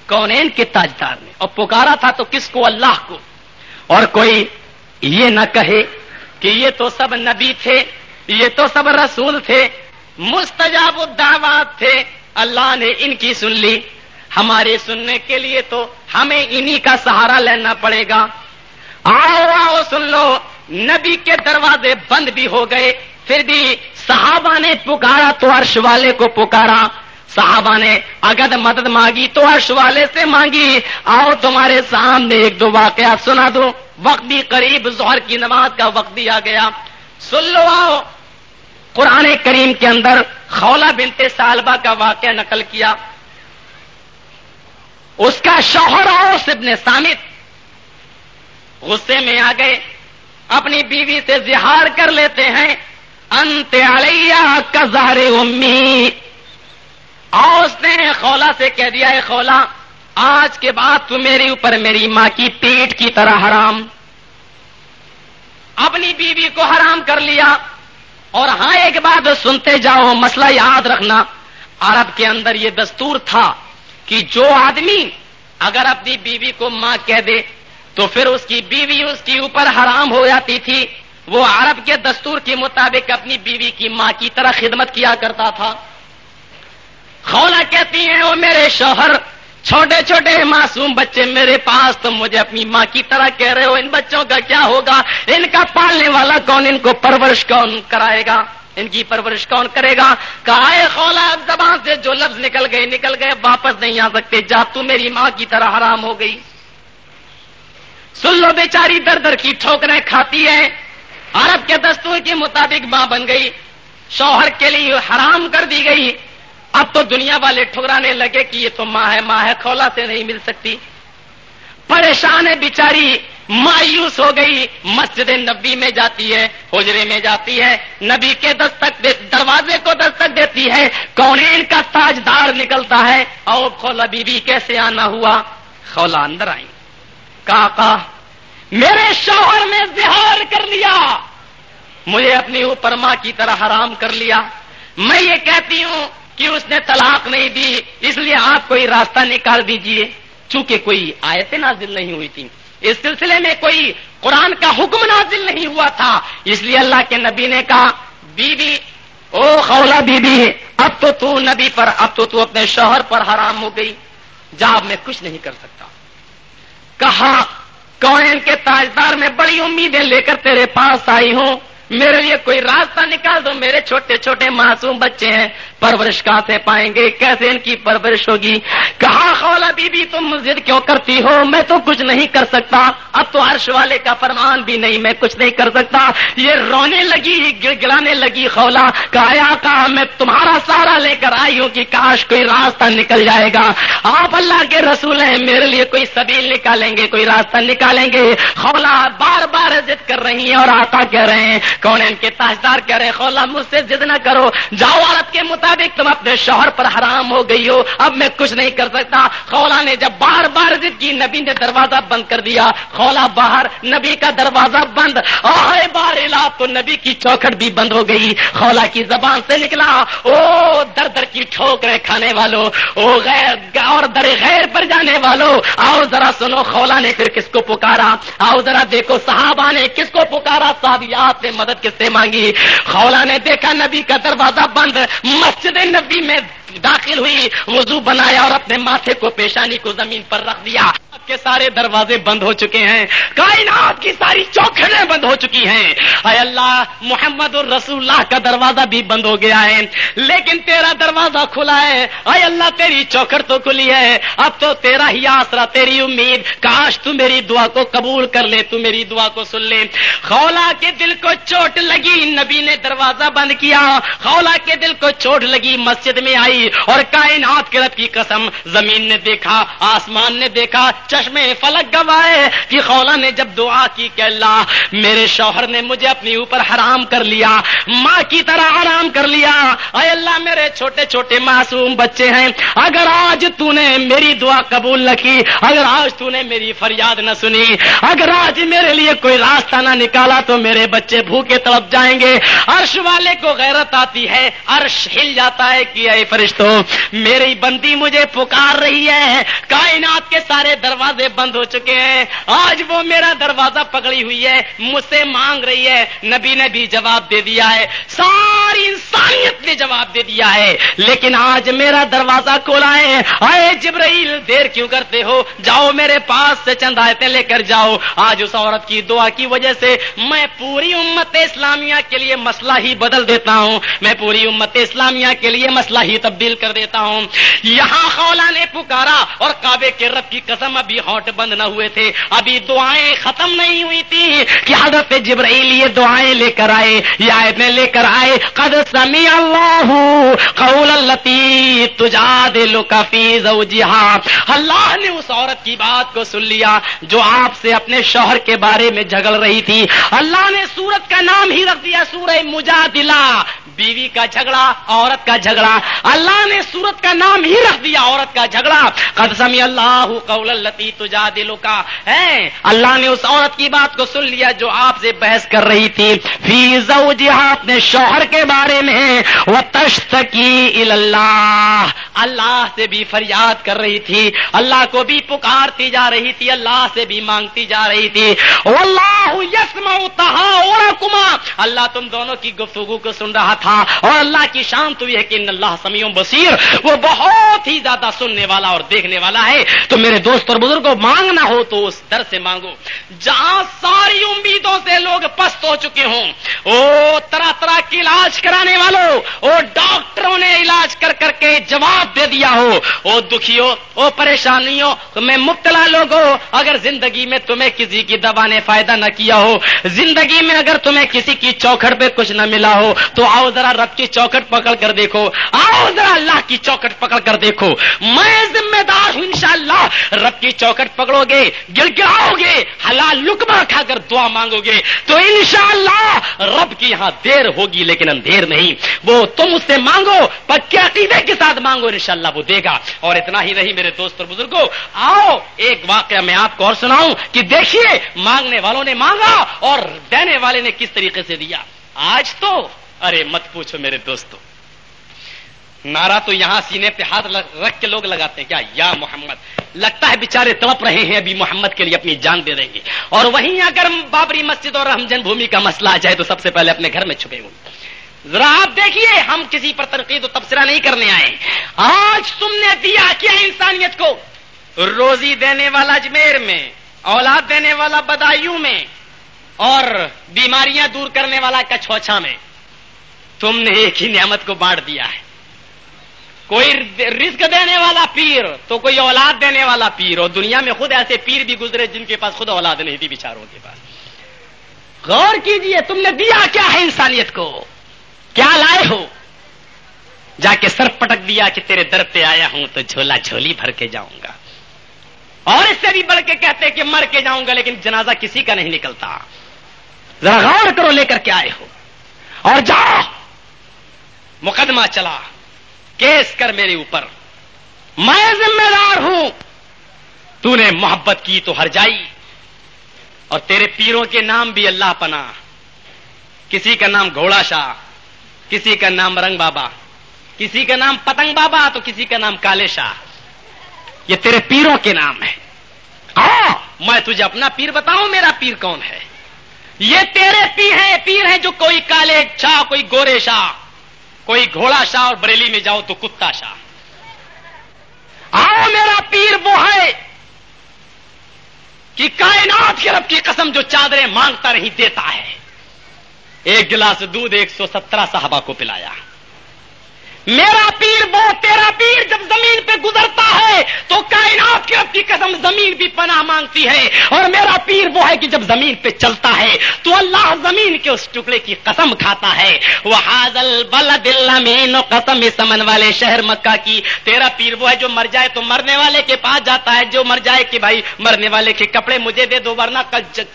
کون کے تاجدار نے۔ اور پکارا تھا تو کس کو؟ اللہ کو۔ اور کوئی یہ نہ کہے کہ یہ تو سب نبی تھے، یہ تو سب رسول تھے، مستجاب الدعوات تھے۔ اللہ نے ان کی سن لی۔ ہمارے سننے کے لیے تو ہمیں انہی کا سہارا لینا پڑے گا۔ آؤ آؤ سن لو، نبی کے دروازے بند بھی ہو گئے۔ پھر بھی صحابہ نے پکارا تو عرش والے کو پکارا۔ صحابہ نے اگر مدد مانگی تو عرش والے سے مانگی۔ آؤ تمہارے سامنے ایک دو واقعات سنا دو۔ وقت بھی قریب، ظہر کی نماز کا وقت بھی آ گیا۔ سن لو آؤ۔ قرآن کریم کے اندر خولا بنتے سالبہ کا واقعہ نقل کیا۔ اس کا شوہر اور ابن سامت غصے میں آ گئے۔ اپنی بیوی سے زہار کر لیتے ہیں۔ انت علیہ کا زہر امی۔ اور اس نے خولا سے کہہ دیا ہے خولا آج کے بعد تو میرے اوپر میری ماں کی پیٹ کی طرح حرام۔ اپنی بیوی کو حرام کر لیا اور ہاں ایک بات سنتے جاؤ، مسئلہ یاد رکھنا۔ عرب کے اندر یہ دستور تھا کہ جو آدمی اگر اپنی بیوی کو ماں کہہ دے تو پھر اس کی بیوی اس کے اوپر حرام ہو جاتی تھی۔ وہ عرب کے دستور کے مطابق اپنی بیوی کی ماں کی طرح خدمت کیا کرتا تھا۔ خولا کہتی ہیں وہ میرے شوہر، چھوٹے چھوٹے معصوم بچے میرے پاس تو مجھے اپنی ماں کی طرح کہہ رہے ہو، ان بچوں کا کیا ہوگا؟ ان کا پالنے والا کون، ان کو پرورش کون کرائے گا؟ ان کی پرورش کون کرے گا؟ کہا خولا اب زبان سے جو لفظ نکل گئے نکل گئے، واپس نہیں آ سکتے، جا، تو میری ماں کی طرح حرام ہو گئی۔ سن لو بیچاری، در در کی ٹھوکریں کھاتی ہے عرب کے دستور کے مطابق ماں بن گئی، شوہر کے لیے حرام کر دی گئی۔ اب تو دنیا والے ٹھکرانے لگے کہ یہ تو ماں ہے ماں ہے، کھولا سے نہیں مل سکتی۔ پریشان ہے بیچاری مایوس ہو گئی، مسجد نبی میں جاتی ہے، حجرے میں جاتی ہے، نبی کے دستک دروازے کو دستک دیتی ہے، کونین کا تاجدار نکلتا ہے۔ اور کھولا بی بی کیسے آنا ہوا؟ خولا اندر آئی کا میرے شوہر نے زہار کر لیا۔ مجھے اپنی اوپر ماں کی طرح حرام کر لیا۔ میں یہ کہتی ہوں کہ اس نے طلاق نہیں دی، اس لیے آپ کوئی راستہ نکال دیجیے۔ چونکہ کوئی آیت نازل نہیں ہوئی تھی اس سلسلے میں کوئی قرآن کا حکم نازل نہیں ہوا تھا۔ اس لیے اللہ کے نبی نے کہا بی بی او خولا بی بی اب تو تو نبی پر، اب تو تو اپنے شوہر پر حرام ہو گئی۔ جا میں کچھ نہیں کر سکتا۔ کہا کوئن کے تاجدار میں بڑی امیدیں لے کر تیرے پاس آئی ہوں۔ میرے لیے کوئی راستہ نکال دو، میرے چھوٹے چھوٹے معصوم بچے ہیں۔ پرورش کہاں سے پائیں گے؟ کیسے ان کی پرورش ہوگی؟ کہاں خولا بی بی تم ضد کیوں کرتی ہو؟ میں تو کچھ نہیں کر سکتا۔ اب تو عرش والے کا فرمان بھی نہیں، میں کچھ نہیں کر سکتا۔ یہ رونے لگی گڑ گڑانے لگی خولا کہا کہا میں تمہارا سہارا لے کر آئی ہوں کہ کاش کوئی راستہ نکل جائے گا۔ آپ اللہ کے رسول ہیں، میرے لیے کوئی سبیل نکالیں گے، کوئی راستہ نکالیں گے۔ خولا بار بار ضد کر رہی ہیں اور آتا کہہ رہے ہیں کون ان کے تاجدار کہہ رہے خولا مجھ سے ضد نہ کرو۔ جاؤ عورت کے مطابق تم اپنے شوہر پر حرام ہو گئی ہو۔ اب میں کچھ نہیں کر سکتا۔ خولا نے جب بار بار ضد کی، نبی نے دروازہ بند کر دیا۔ خولا باہر، نبی کا دروازہ بند۔ آئے بار علا تو نبی کی چوکھٹ بھی بند ہو گئی۔ خولا کی زبان سے نکلا۔ او در در کی ٹھوکرے کھانے والوں او غیر، اور در غیر پر جانے والوں آؤ ذرا سنو خولا نے پھر کس کو پکارا؟ آؤ ذرا دیکھو، صحابہ نے کس کو پکارا؟ صحابیات نے مدد کس سے مانگی؟ خولا نے دیکھا نبی کا دروازہ بند، مسجد نبی میں داخل ہوئی، وضو بنایا اور اپنے ماتھے کو پیشانی کو زمین پر رکھ دیا۔ کے سارے دروازے بند ہو چکے ہیں۔ کائنات کی ساری چوکھڑیں بند ہو چکی ہیں۔ اے اللہ، محمد الرسول اللہ کا دروازہ بھی بند ہو گیا ہے۔ لیکن تیرا دروازہ کھلا ہے۔ اے اللہ، تیری چوکھڑ تو کھلی ہے۔ اب تو تیرا ہی آسرا، تیری امید۔ کاش تو میری دعا کو قبول کر لے، تو میری دعا کو سن لے۔ خولا کے دل کو چوٹ لگی، نبی نے دروازہ بند کیا۔ خولا کے دل کو چوٹ لگی، مسجد میں آئی اور کائنات کے رب کی قسم، زمین نے دیکھا، آسمان نے دیکھا چشمے فلک گوائے۔ کہ خولا نے جب دعا کی کہ اللہ، میرے شوہر نے مجھے اپنی اوپر حرام کر لیا، ماں کی طرح حرام کر لیا۔ اے اللہ، میرے چھوٹے چھوٹے معصوم بچے ہیں، اگر آج تو نے میری دعا قبول نہ کی، اگر آج تو نے میری فریاد نہ سنی، اگر آج میرے لیے کوئی راستہ نہ نکالا تو میرے بچے بھوکے طرف جائیں گے۔ عرش والے کو غیرت آتی ہے، عرش ہل جاتا ہے کہ اے فرشتو، میری بندی مجھے پکار رہی ہے، کائنات کے سارے دروازے بند ہو چکے ہیں۔ آج وہ میرا دروازہ پکڑی ہوئی ہے، مجھ سے مانگ رہی ہے۔ نبی نے بھی جواب دے دیا ہے۔ ساری انسانیت نے جواب دے دیا ہے۔ لیکن آج میرا دروازہ کھولا ہے۔ اے جبرائیل، دیر کیوں کرتے ہو؟ جاؤ میرے پاس سے چند آیتیں لے کر جاؤ۔ آج اس عورت کی دعا کی وجہ سے میں پوری امت اسلامیہ کے لیے مسئلہ ہی بدل دیتا ہوں۔ میں پوری امت اسلامیہ کے لیے مسئلہ ہی تبدیل کر دیتا ہوں۔ یہاں خولا نے پکارا اور کعبے کے رب کی قسم ابھی ہاٹ بند نہ ہوئے تھے، ابھی دعائیں ختم نہیں ہوئی تھی کہ حضرت جبرائیل یہ دعائیں لے کر آئے، یہ آیتیں لے کر آئے۔ قد سمی اللہ قول اللتی تجادلک فی زوجہا۔ اللہ نے اس عورت کی بات کو سن لیا جو آپ سے اپنے شوہر کے بارے میں جھگڑ رہی تھی۔ اللہ نے سورت کا نام ہی رکھ دیا، سورہ مجادلہ۔ بیوی کا جھگڑا، عورت کا جھگڑا۔ اللہ نے سورت کا نام ہی رکھ دیا، عورت کا جھگڑا۔ قد سمی اللہ قول اللتی تجادلک کا ہے اللہ نے اس عورت کی بات کو سن لیا جو آپ سے بحث کر رہی تھی۔ فی زوجہا، اپنے شوہر کے بارے میں۔ وہ تشتکی اللہ اللہ سے بھی فریاد کر رہی تھی۔ اللہ کو بھی پکارتی جا رہی تھی، اللہ سے بھی مانگتی جا رہی تھی۔ واللہ یسمع تہاورکما اللہ تم دونوں کی گفتگو کو سن رہا تھا۔ اور اللہ کی شان تو یہ ہے کہ ان اللہ سمیع بصیر، وہ بہت ہی زیادہ سننے والا اور دیکھنے والا ہے۔ تو میرے دوست اور بزرگوں، مانگنا ہو تو اس در سے مانگو۔ جہاں ساری امیدوں سے لوگ پست ہو چکے ہوں، او طرح طرح کی علاج کرانے والوں، او ڈاکٹروں نے علاج کر کر کے جواب دے دیا ہو۔ او دکھیوں، او پریشانیوں میں مبتلا لوگوں، اگر زندگی میں تمہیں کسی کی دوا نے فائدہ نہ کیا ہو، زندگی میں اگر تمہیں کسی کی چوکھٹ پہ کچھ نہ ملا ہو، تو آؤ ذرا رب کی چوکھٹ پکڑ کر دیکھو۔ آؤ ذرا اللہ کی چوکھٹ پکڑ کر دیکھو۔ میں ذمہ دار ہوں انشاءاللہ، رب کی چوکھٹ پکڑو گے گڑ گڑاؤ گے حلال لکما کھا کر دعا مانگو گے تو انشاءاللہ رب کی یہاں دیر ہوگی لیکن اندھیر نہیں۔ وہ تم اس سے مانگو، پکے عقیدے کے ساتھ مانگو، انشاءاللہ وہ دے گا۔ اور اتنا ہی نہیں میرے دوست اور بزرگوں آؤ ایک واقعہ میں آپ کو اور سناؤں کہ دیکھیے مانگنے والوں نے مانگا اور دینے والے نے کس طریقے سے دیا۔ آج تو، ارے مت پوچھو میرے دوستوں نعرہ تو یہاں سینے پہ ہاتھ رکھ کے لوگ لگاتے ہیں، کیا؟ یا محمد۔ لگتا ہے بےچارے تڑپ رہے ہیں، ابھی محمد کے لیے اپنی جان دے دیں گے۔ اور وہیں اگر بابری مسجد اور رحم جن بھومی کا مسئلہ آ جائے تو سب سے پہلے اپنے گھر میں چھپے ہوئے۔ ذرا آپ دیکھیے، ہم کسی پر تنقید و تبصرہ نہیں کرنے آئے آج تم نے دیا کیا انسانیت کو؟ روزی دینے والا اجمیر میں، اولاد دینے والا بدایوں میں، اور بیماریاں دور کرنے والا کچھوچا میں۔ تم نے ایک ہی نعمت کو بانٹ دیا ہے۔ کوئی رزق دینے والا پیر تو کوئی اولاد دینے والا پیر اور دنیا میں خود ایسے پیر بھی گزرے جن کے پاس خود اولاد نہیں تھی بچاروں کے پاس۔ غور کیجیے، تم نے دیا کیا ہے انسانیت کو؟ کیا لائے ہو؟ جا کے سر پٹک دیا کہ تیرے در پہ آیا ہوں تو جھولا جھولی بھر کے جاؤں گا۔ اور اس سے بھی بڑھ کے کہتے کہ مر کے جاؤں گا، لیکن جنازہ کسی کا نہیں نکلتا۔ ذرا غور کرو لے کر کے آئے ہو۔ اور جاؤ! مقدمہ چلا۔ کیس کر میرے اوپر۔ میں ذمہ دار ہوں۔ تو نے محبت کی تو ہر جائی۔ اور تیرے پیروں کے نام بھی اللہ پنا کسی کا نام گھوڑا شاہ، کسی کا نام رنگ بابا۔ کسی کا نام پتنگ بابا تو کسی کا نام کالے شاہ۔ یہ تیرے پیروں کے نام ہے میں تجھے اپنا پیر بتاؤں، میرا پیر کون ہے؟ یہ تیرے پیر ہیں پیر ہیں جو کوئی کالے شاہ، کوئی گورے شاہ۔ کوئی گھوڑا شاہ اور بریلی میں جاؤ تو کتا شاہ۔ آؤ میرا پیر وہ ہے کہ کائنات کے رب کی قسم جو چادریں مانگتا نہیں دیتا ہے۔ ایک گلاس دودھ ایک سو سترہ صحابہ کو پلایا۔ میرا پیر وہ، تیرا پیر جب زمین پہ گزرتا ہے، تو کائنات کے رب کی قسم زمین بھی پناہ مانگتی ہے۔ اور میرا پیر وہ ہے کہ جب زمین پہ چلتا ہے، تو اللہ زمین کے اس ٹکڑے کی قسم کھاتا ہے۔ وہ حاضل بل دل قسم سمن والے شہر مکہ کی۔ تیرا پیر وہ ہے جو مر جائے تو مرنے والے کے پاس جاتا ہے، جو مر جائے کہ بھائی مرنے والے کے کپڑے مجھے دے دو، ورنہ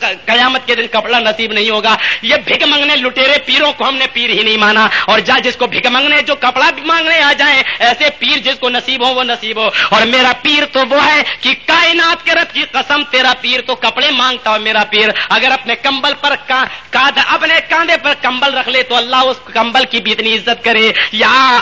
قیامت کے دن کپڑا نصیب نہیں ہوگا۔ یہ بھگ منگنے لٹیرے پیروں کو ہم نے پیر ہی نہیں مانا۔ اور جا جس کو بھگ منگنے، جو کپڑا مانگنے آ جائیں ایسے پیر جس کو نصیب ہو وہ نصیب ہو۔ اور میرا پیر تو وہ ہے کہ کائنات کے رب کی قسم تیرا پیر تو کپڑے مانگتا ہو میرا پیر۔ اگر اپنے کمبل پر کا, کا, اپنے کاندھے پر کمبل رکھ لے تو اللہ اس کمبل کی بھی اتنی عزت کرے۔ یا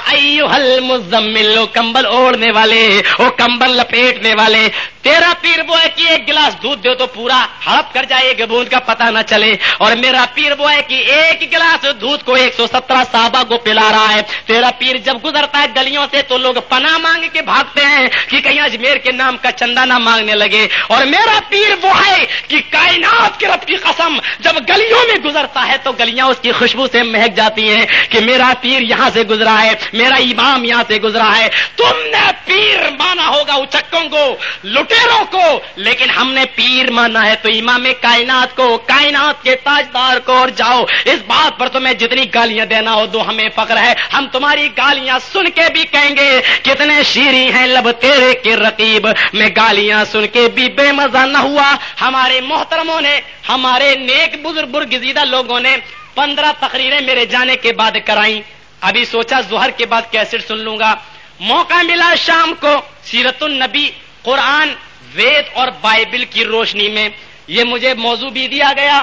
مزمل کمبل اوڑھنے والے وہ کمبل لپیٹنے والے تیرا پیر وہ ہے کہ ایک گلاس دودھ دو تو پورا ہڑپ کر جائے گا بوند کا پتہ نہ چلے۔ اور میرا پیر وہ ہے کہ ایک گلاس دودھ کو ایک سو سترہ صحابہ کو پلا رہا ہے۔ تیرا پیر جب گزرتا ہے گلیوں سے تو لوگ پناہ مانگ کے بھاگتے ہیں کہ کہیں اجمیر کے نام کا چندہ نہ مانگنے لگے۔ اور میرا پیر وہ ہے کہ کائنات کے رب کی قسم جب گلیوں میں گزرتا ہے تو گلیاں اس کی خوشبو سے مہک جاتی ہیں کہ میرا پیر یہاں سے گزرا ہے، میرا امام یہاں سے گزرا ہے۔ تم نے پیر مانا ہوگا اچکوں کو، لٹیروں کو، لیکن ہم نے پیر مانا ہے تو امام کائنات کو، کائنات کے تاجدار کو۔ اور جاؤ، اس بات پر تمہیں جتنی گالیاں دینا ہو دو ہمیں فخر ہے۔ ہم تمہاری گالی گالیاں سن کے بھی کہیں گے، کتنے شیریں ہیں لب تیرے کے رقیب۔ میں گالیاں سن کے بھی بے مزہ نہ ہوا۔ ہمارے محترموں نے، ہمارے نیک بزرگ برگزیدہ لوگوں نے پندرہ تقریریں میرے جانے کے بعد کرائیں۔ ابھی سوچا زہر کے بعد کیسٹ سن لوں گا۔ موقع ملا شام کو سیرت النبی قرآن، وید اور بائبل کی روشنی میں۔ یہ مجھے موضوع بھی دیا گیا۔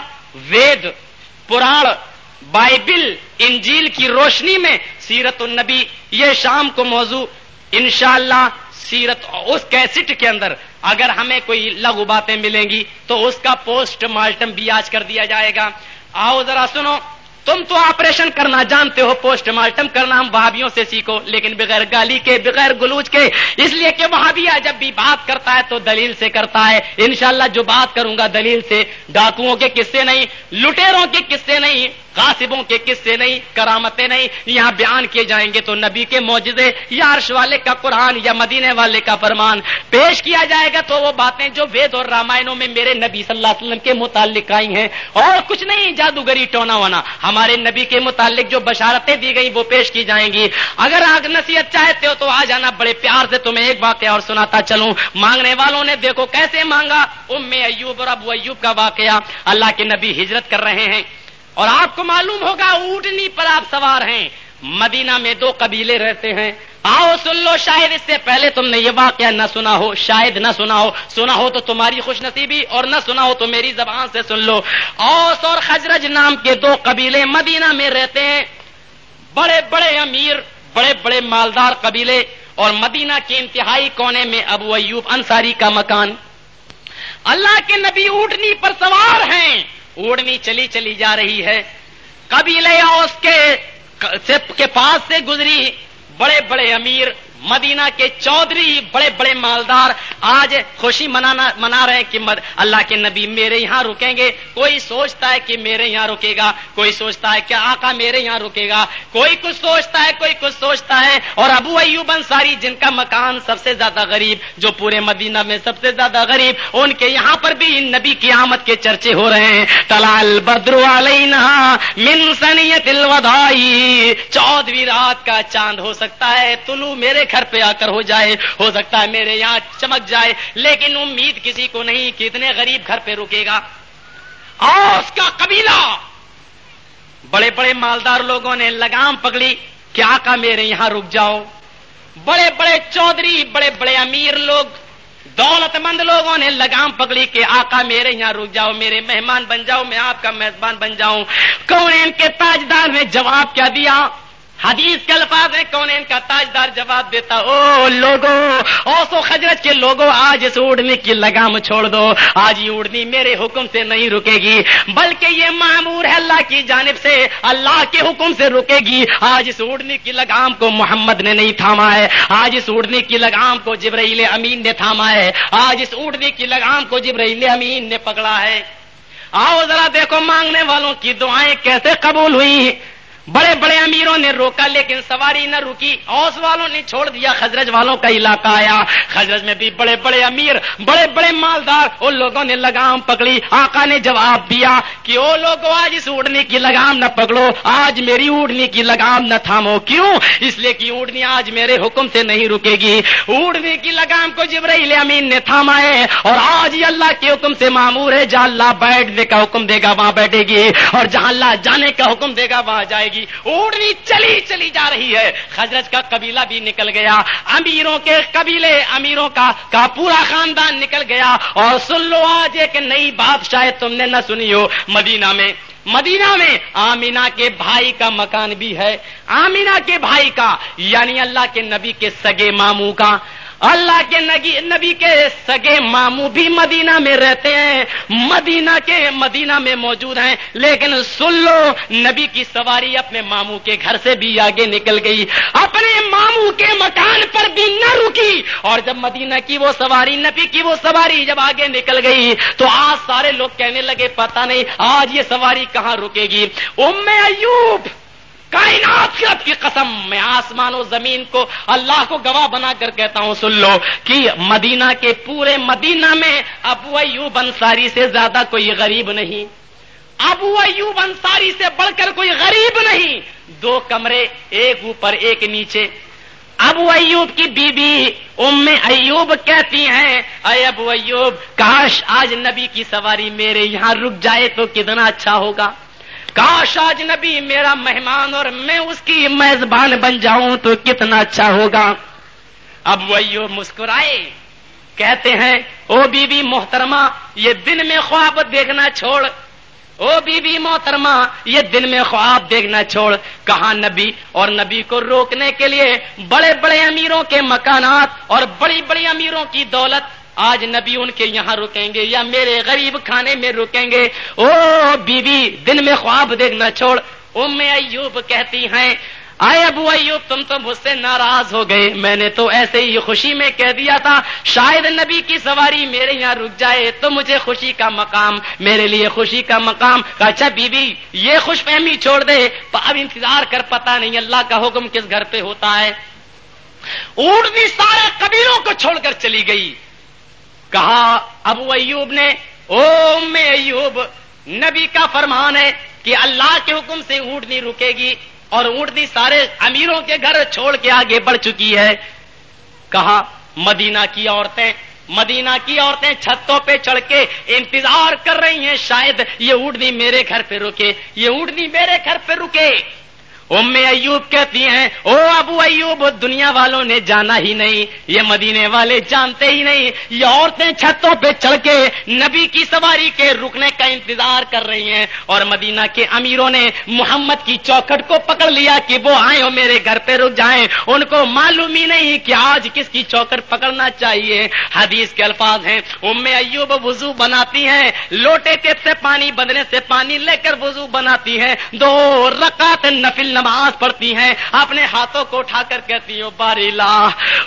وید، پراڑ، بائبل، انجیل کی روشنی میں سیرت النبی، یہ شام کو موضوع، انشاءاللہ سیرت اس کیسٹ کے اندر اگر ہمیں کوئی لغو باتیں ملیں گی تو اس کا پوسٹ مارٹم بھی آج کر دیا جائے گا۔ آؤ ذرا سنو، تم تو آپریشن کرنا جانتے ہو، پوسٹ مارٹم کرنا ہم وہابیوں سے سیکھو، لیکن بغیر گالی کے، بغیر گلوچ کے، اس لیے کہ وہابیا جب بھی بات کرتا ہے تو دلیل سے کرتا ہے۔ انشاءاللہ جو بات کروں گا دلیل سے، ڈاکوؤں کے قصے نہیں، لٹیروں کے قصے نہیں قاسبوں کے قصے نہیں، کرامتیں نہیں، یہاں بیان کیے جائیں گے تو نبی کے موجودے یا عرش والے کا قرآن، یا مدینے والے کا فرمان۔ پیش کیا جائے گا تو وہ باتیں جو وید اور رامائنوں میں میرے نبی صلی اللہ علیہ وسلم کے متعلق آئی ہیں۔ اور کچھ نہیں، جادوگری ٹونا وانا ہمارے نبی کے متعلق جو بشارتیں دی گئی وہ پیش کی جائیں گی۔ اگر آگ نصیحت چاہتے ہو تو آ جانا، بڑے پیار سے تمہیں ایک واقعہ اور سناتا چلوں۔ مانگنے والوں نے دیکھو کیسے مانگا۔ ام ایوب اور ابو ایوب کا واقعہ۔ اللہ کے نبی ہجرت کر رہے ہیں۔ اور آپ کو معلوم ہوگا اونٹنی پر آپ سوار ہیں۔ مدینہ میں دو قبیلے رہتے ہیں۔ آؤ سن لو، شاید اس سے پہلے تم نے یہ واقعہ نہ سنا ہو، شاید نہ سنا ہو۔ سنا ہو تو تمہاری خوش نصیبی اور نہ سنا ہو تو میری زبان سے سن لو۔ اوس اور خجرج نام کے دو قبیلے مدینہ میں رہتے ہیں۔ بڑے بڑے امیر، بڑے بڑے مالدار قبیلے اور مدینہ کے انتہائی کونے میں ابو ایوب انصاری کا مکان۔ اللہ کے نبی اونٹنی پر سوار ہیں۔ اوڑنی چلی چلی جا رہی ہے۔ قبیلے اس کے پاس سے گزری بڑے بڑے امیر مدینہ کے چودھری بڑے بڑے مالدار آج خوشی منانا منا رہے ہیں کہ اللہ کے نبی میرے یہاں رکیں گے۔ کوئی سوچتا ہے کہ میرے یہاں رکے گا۔ کوئی سوچتا ہے کہ آقا میرے یہاں رکے گا۔ کوئی کچھ سوچتا ہے، کوئی کچھ سوچتا ہے۔ اور ابو ایوب انصاری، جن کا مکان سب سے زیادہ غریب، جو پورے مدینہ میں سب سے زیادہ غریب، ان کے یہاں پر بھی نبی کی آمد کے چرچے ہو رہے ہیں۔ تلال بدرو علینا من سنیت الودائی چودوی رات کا چاند ہو سکتا ہے۔ طلوع میرے گھر پہ آ کر ہو جائے، ہو سکتا ہے میرے یہاں چمک جائے، لیکن امید کسی کو نہیں کہ اتنے غریب گھر پہ رکے گا۔ اور اس کا قبیلہ! بڑے بڑے مالدار لوگوں نے لگام پکڑی کہ آقا میرے یہاں رک جاؤ۔ بڑے بڑے چودھری، بڑے بڑے امیر لوگ دولت مند لوگوں نے لگام پکڑی کہ آقا میرے یہاں رک جاؤ، میرے مہمان بن جاؤ، میں آپ کا میزبان بن جاؤں۔ کون ان کے تاجدار نے جواب کیا دیا؟ حدیث کے الفاظ ہیں، کون ان کا تاجدار جواب دیتا؟ او لوگو اوسو خجرت کے لوگوں، آج اس اڑنے کی لگام چھوڑ دو۔ آج یہ اڑنی میرے حکم سے نہیں رکے گی، بلکہ یہ معمور ہے اللہ کی جانب سے۔ اللہ کے حکم سے رکے گی۔ آج اس اڑنے کی لگام کو محمد نے نہیں تھاما ہے۔ آج اس اڑنے کی لگام کو جبرائیل امین نے تھاما ہے۔ آج اس اڑنے کی لگام کو جبرائیل امین نے پکڑا ہے۔ آؤ ذرا دیکھو مانگنے والوں کی دعائیں کیسے قبول ہوئی بڑے بڑے امیروں نے روکا، لیکن سواری نہ رکی۔ اوس والوں نے چھوڑ دیا، خزرج والوں کا علاقہ آیا۔ خزرج میں بھی بڑے بڑے امیر، بڑے بڑے مالدار۔ ان لوگوں نے لگام پکڑی، آقا نے جواب دیا کہ وہ لوگ آج اس اڑنے کی لگام نہ پکڑو، آج میری اڑنے کی لگام نہ تھامو۔ کیوں؟ اس لیے کہ اڑنی آج میرے حکم سے نہیں رکے گی۔ اڑنے کی لگام کو جبرائیل امین نے تھاما ہے اور آج یہ اللہ کے حکم سے معمور ہے۔ جہاں اللہ بیٹھنے کا حکم دے گا، وہاں بیٹھے گی، اور جہاں اللہ جانے کا حکم دے گا، وہاں جائے گی گی۔ اڑنی چلی چلی جا رہی ہے۔ خزرج کا قبیلہ بھی نکل گیا۔ امیروں کے قبیلے، امیروں کا کا پورا خاندان نکل گیا۔ اور سن لو آج ایک نئی بات شاید تم نے نہ سنی ہو۔ مدینہ میں مدینہ میں آمینا کے بھائی کا مکان بھی ہے۔ آمینا کے بھائی کا یعنی اللہ کے نبی کے سگے ماموں کا۔ اللہ کے نبی کے سگے ماموں بھی مدینہ میں رہتے ہیں۔ مدینہ کے مدینہ میں موجود ہیں۔ لیکن سن لو، نبی کی سواری اپنے ماموں کے گھر سے بھی آگے نکل گئی۔ اپنے ماموں کے مکان پر بھی نہ رکی۔ اور جب مدینہ کی وہ سواری، نبی کی وہ سواری جب آگے نکل گئی، تو آج سارے لوگ کہنے لگے، پتہ نہیں آج یہ سواری کہاں رکے گی۔ ام ایوب! کائنات کی کی قسم، میں آسمان و زمین کو اللہ کو گواہ بنا کر کہتا ہوں، سن لو کہ مدینہ کے پورے مدینہ میں ابو ایوب انصاری سے زیادہ کوئی غریب نہیں۔ ابو ایوب انصاری سے بڑھ کر کوئی غریب نہیں۔ دو کمرے ایک اوپر، ایک نیچے۔ ابو ایوب کی بیوی بی ام ایوب کہتی ہیں، اے ابو ایوب، کاش آج نبی کی سواری میرے یہاں رک جائے تو کتنا اچھا ہوگا۔ کاش آج نبی میرا مہمان اور میں اس کی میزبان بن جاؤں تو کتنا اچھا ہوگا۔ اب وہی مسکرائے، کہتے ہیں، او بی بی محترمہ، یہ دن میں خواب دیکھنا چھوڑ۔ او بی بی محترمہ، یہ دن میں خواب دیکھنا چھوڑ۔ کہاں نبی اور نبی کو روکنے کے لیے بڑے بڑے امیروں کے مکانات اور بڑی بڑی امیروں کی دولت آج نبی ان کے یہاں رکیں گے یا میرے غریب کھانے میں رکیں گے۔ او بیوی، دن میں خواب دیکھنا چھوڑ۔ ام ایوب کہتی ہیں، آئے ابو ایوب، تم تو مجھ سے ناراض ہو گئے۔ میں نے تو ایسے ہی خوشی میں کہہ دیا تھا، شاید نبی کی سواری میرے یہاں رک جائے تو مجھے خوشی کا مقام، میرے لیے خوشی کا مقام۔ اچھا بی بی یہ خوش فہمی چھوڑ دے۔ اب انتظار کر پتا نہیں اللہ کا حکم کس گھر پہ ہوتا ہے۔ اونٹنی سارے قبیلوں کو چھوڑ کر چلی گئی۔ کہا، ابو ایوب نے، او ام ایوب، نبی کا فرمان ہے کہ اللہ کے حکم سے اونٹ نہیں رکے گی اور اونٹنی سارے امیروں کے گھر چھوڑ کے آگے بڑھ چکی ہے۔ کہا، مدینہ کی عورتیں، مدینہ کی عورتیں چھتوں پہ چڑھ کے انتظار کر رہی ہیں، شاید یہ اونٹنی میرے گھر پہ رکے، یہ اونٹنی میرے گھر پہ رکے۔ ام ایوب کہتی ہیں، او ابو ایوب، دنیا والوں نے جانا ہی نہیں، یہ مدینے والے جانتے ہی نہیں، یہ عورتیں چھتوں پہ چڑھ کے نبی کی سواری کے رکنے کا انتظار کر رہی ہیں۔ اور مدینہ کے امیروں نے محمد کی چوکھٹ کو پکڑ لیا کہ وہ آئے ہو میرے گھر پہ رک جائیں۔ ان کو معلوم ہی نہیں کہ آج کس کی چوکھٹ پکڑنا چاہیے۔ حدیث کے الفاظ ہیں ام ایوب وضو بناتی ہیں، لوٹے ٹیپ سے پانی بدنے سے پانی لے کر وضو بناتی ہیں۔ دو رکعت نفل نماز پڑھتی ہیں، اپنے ہاتھوں کو اٹھا کر کہتی ہوں باری لا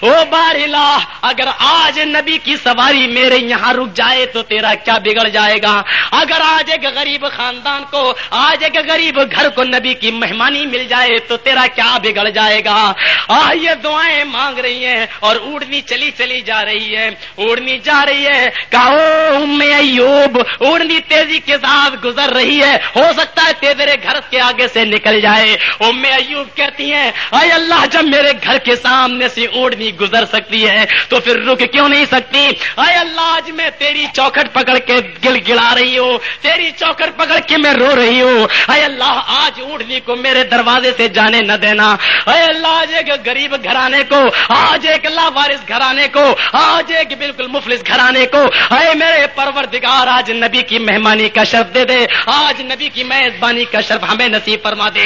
او باری لا اگر آج نبی کی سواری میرے یہاں رک جائے تو تیرا کیا بگڑ جائے گا؟ اگر آج ایک غریب خاندان کو، آج ایک غریب گھر کو نبی کی مہمانی مل جائے تو تیرا کیا بگڑ جائے گا؟ آ یہ دعائیں مانگ رہی ہیں اور اڑنی چلی چلی جا رہی ہے اڑنی جا رہی ہے۔ کہو میں ایوب اڑنی تیزی کے ساتھ گزر رہی ہے، ہو سکتا ہے تیرے گھر کے آگے سے نکل جائے۔ ام ایوب کہتی ہیں، اے اللہ، جب میرے گھر کے سامنے سے اوڑنی گزر سکتی ہے، تو پھر رک کیوں نہیں سکتی؟ اے اللہ، آج میں تیری چوکھٹ پکڑ کے گل گلا رہی ہوں، تیری چوکھٹ پکڑ کے میں رو رہی ہوں۔ اے اللہ، آج اوڑنی کو میرے دروازے سے جانے نہ دینا۔ اے اللہ، آج ایک غریب گھرانے کو، آج ایک اللہ وارث گھرانے کو، آج ایک بالکل مفلس گھرانے کو۔ اے میرے پروردگار، آج نبی کی مہمانی کا شرف دے دے، آج نبی کی میزبانی کا شرف ہمیں نصیب فرما دے۔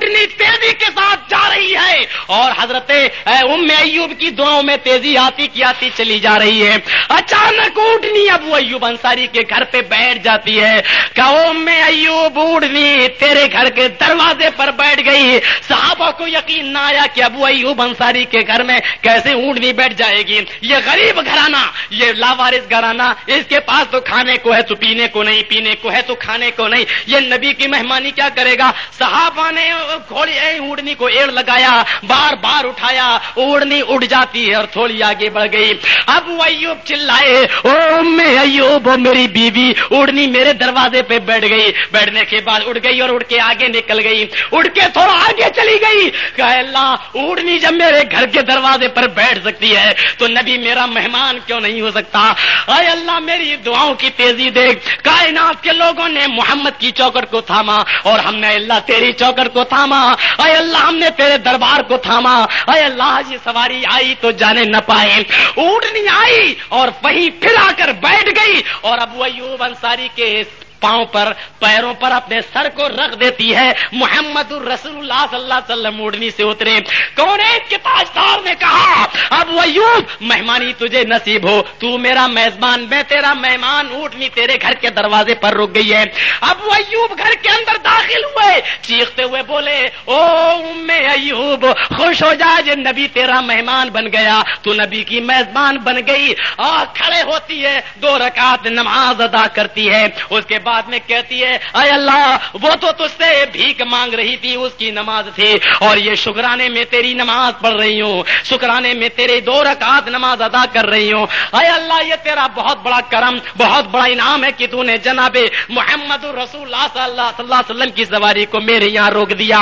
اونٹنی تیزی کے ساتھ جا رہی ہے اور حضرت ام ایوب کی دعاؤں میں تیزی آتی کی آتی چلی جا رہی ہے۔ اچانک اونٹنی ابو ایوب انصاری کے گھر پہ بیٹھ جاتی ہے۔ کہ ام ایوب، اونٹنی تیرے گھر کے دروازے پر بیٹھ گئی۔ صحابہ کو یقین نہ آیا کہ ابو ایوب انصاری کے گھر میں کیسے اونٹنی بیٹھ جائے گی۔ یہ غریب گھرانا یہ لاوارس گھرانا اس کے پاس تو کھانے کو ہے تو پینے کو نہیں، پینے کو ہے تو کھانے کو نہیں۔ یہ نبی کی مہمانی کیا کرے گا؟ صحابہ نے گھوڑی اڑنی کو ایڑ لگایا، بار بار اٹھایا اڑنی اڑ جاتی ہے اور تھوڑی آگے بڑھ گئی۔ اب وہ ایوب چلائے، او میں ایوب میری بیوی اڑنی میرے دروازے پہ بیٹھ گئی۔ بیٹھنے کے بعد اڑ گئی اور اڑ کے آگے نکل گئی۔ اڑ کے تھوڑا آگے چلی گئی۔ کہ اللہ اڑنی جب میرے گھر کے دروازے پر بیٹھ سکتی ہے، تو نبی میرا مہمان کیوں نہیں ہو سکتا؟ اے اللہ، میری دعاؤں کی تیزی دیکھ۔ کائنات کے لوگوں نے محمد کی چوکٹ کو تھاما اور ہم نے اللہ تیری چوکٹ کو تھاما۔ اے اللہ، ہم نے تیرے دربار کو تھاما۔ اے اللہ یہ سواری آئی تو جانے نہ پائے۔ اونٹنی آئی اور وہیں پھر آ کر بیٹھ گئی۔ اور ابو ایوب انصاری کے پاؤں پر، پیروں پر اپنے سر کو رکھ دیتی ہے۔ محمد الرسول اللہ صلی اللہ علیہ وسلم اڑنی سے اترے۔ کون کے تاجدار نے کہا، اب وہ مہمانی تجھے نصیب ہو۔ تو میرا میزبان، میں تیرا مہمان، اونٹنی تیرے گھر کے دروازے پر رک گئی ہے۔ اب وہ ایوب گھر کے اندر داخل ہوئے۔ چیختے ہوئے بولے، او ام ایوب، خوش ہو جا جی نبی تیرا مہمان بن گیا۔ تو نبی کی میزبان بن گئی۔ آ کھڑے ہوتی ہے، دو رکعت نماز ادا کرتی ہے۔ اس کے بعد بعد میں کہتی ہے، اے اللہ، وہ تو تجھ سے بھیک مانگ رہی تھی، اس کی نماز تھی، اور یہ شکرانے میں تیری نماز پڑھ رہی ہوں، شکرانے میں تیرے دو رکعت نماز ادا کر رہی ہوں۔ اے اللہ، یہ تیرا بہت بڑا کرم، بہت بڑا انعام ہے کہ تو نے جناب محمد رسول اللہ صلی اللہ علیہ وسلم کی سواری کو میرے یہاں روک دیا۔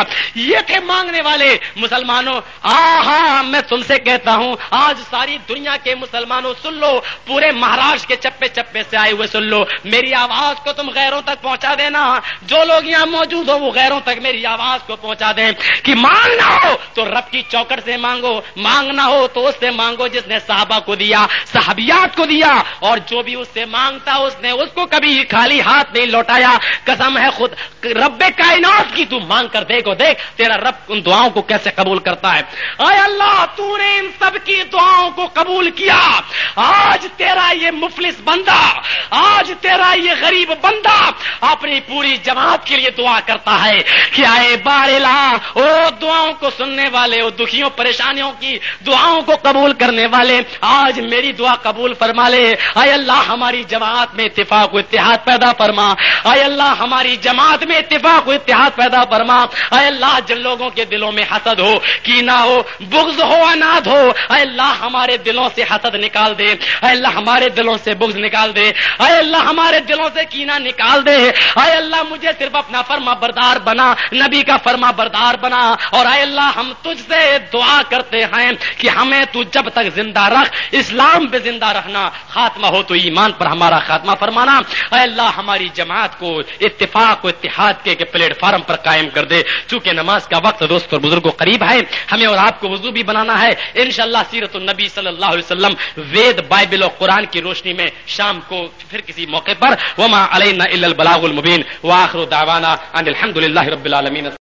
یہ تھے مانگنے والے مسلمانوں۔ ہاں میں تم سے کہتا ہوں، آج ساری دنیا کے مسلمانوں، سن لو، پورے مہاراشٹر کے چپے چپے سے آئے ہوئے سن لو۔ میری آواز کو تم غیروں تک پہنچا دینا۔ جو لوگ یہاں موجود ہو وہ غیروں تک میری آواز کو پہنچا دیں۔ کہ مانگنا ہو تو رب کی چوکٹ سے مانگو مانگنا ہو تو اس سے مانگو جس نے صحابہ کو دیا، صحابیات کو دیا۔ اور جو بھی اس سے مانگتا، اس نے اس کو کبھی خالی ہاتھ نہیں لوٹایا۔ قسم ہے خود، رب کائنات کی تو مانگ کر دیکھو، دیکھ تیرا رب ان دعاؤں کو کیسے قبول کرتا ہے۔ اے اللہ، تو نے ان سب کی دعاؤں کو قبول کیا۔ آج تیرا یہ مفلس بندہ، آج تیرا یہ غریب بندہ بندہ اپنی پوری جماعت کے لیے دعا کرتا ہے کہ آئے بارلا او دعاؤں کو سننے والے، او دکھیوں، پریشانیوں کی دعاؤں کو قبول کرنے والے، آج میری دعا قبول فرما لے۔ اے اللہ ہماری جماعت میں اتفاق و اتحاد پیدا فرما۔ اے اللہ ہماری جماعت میں اتفاق و اتحاد پیدا فرما۔ اے اللہ جن لوگوں کے دلوں میں حسد ہو کی نہ ہو، بغض ہو، اناد ہو اے اللہ ہمارے دلوں سے حسد نکال دے۔ اے اللہ ہمارے دلوں سے بغض نکال دے۔ اے اللہ ہمارے دلوں سے کینا نکال نکال دے۔ اے اللہ مجھے صرف اپنا فرما بردار بنا، نبی کا فرما بردار بنا۔ اور اے اللہ ہم تجھ سے دعا کرتے ہیں کہ ہمیں تو جب تک زندہ رکھ، اسلام پہ زندہ رہنا۔ خاتمہ ہو تو ایمان پر ہمارا خاتمہ فرمانا۔ اے اللہ ہماری جماعت کو اتفاق و اتحاد کے پلیٹ فارم پر قائم کر دے۔ چونکہ نماز کا وقت دوست اور بزرگوں قریب ہے، ہمیں اور آپ کو وضو بھی بنانا ہے۔ انشاءاللہ سیرت النبی صلی اللہ علیہ وسلم وید بائبل اور قرآن کی روشنی میں شام کو پھر کسی موقع پر۔ وما علینا الا البلاغ المبین واخر دعوانا ان الحمد لله رب العالمین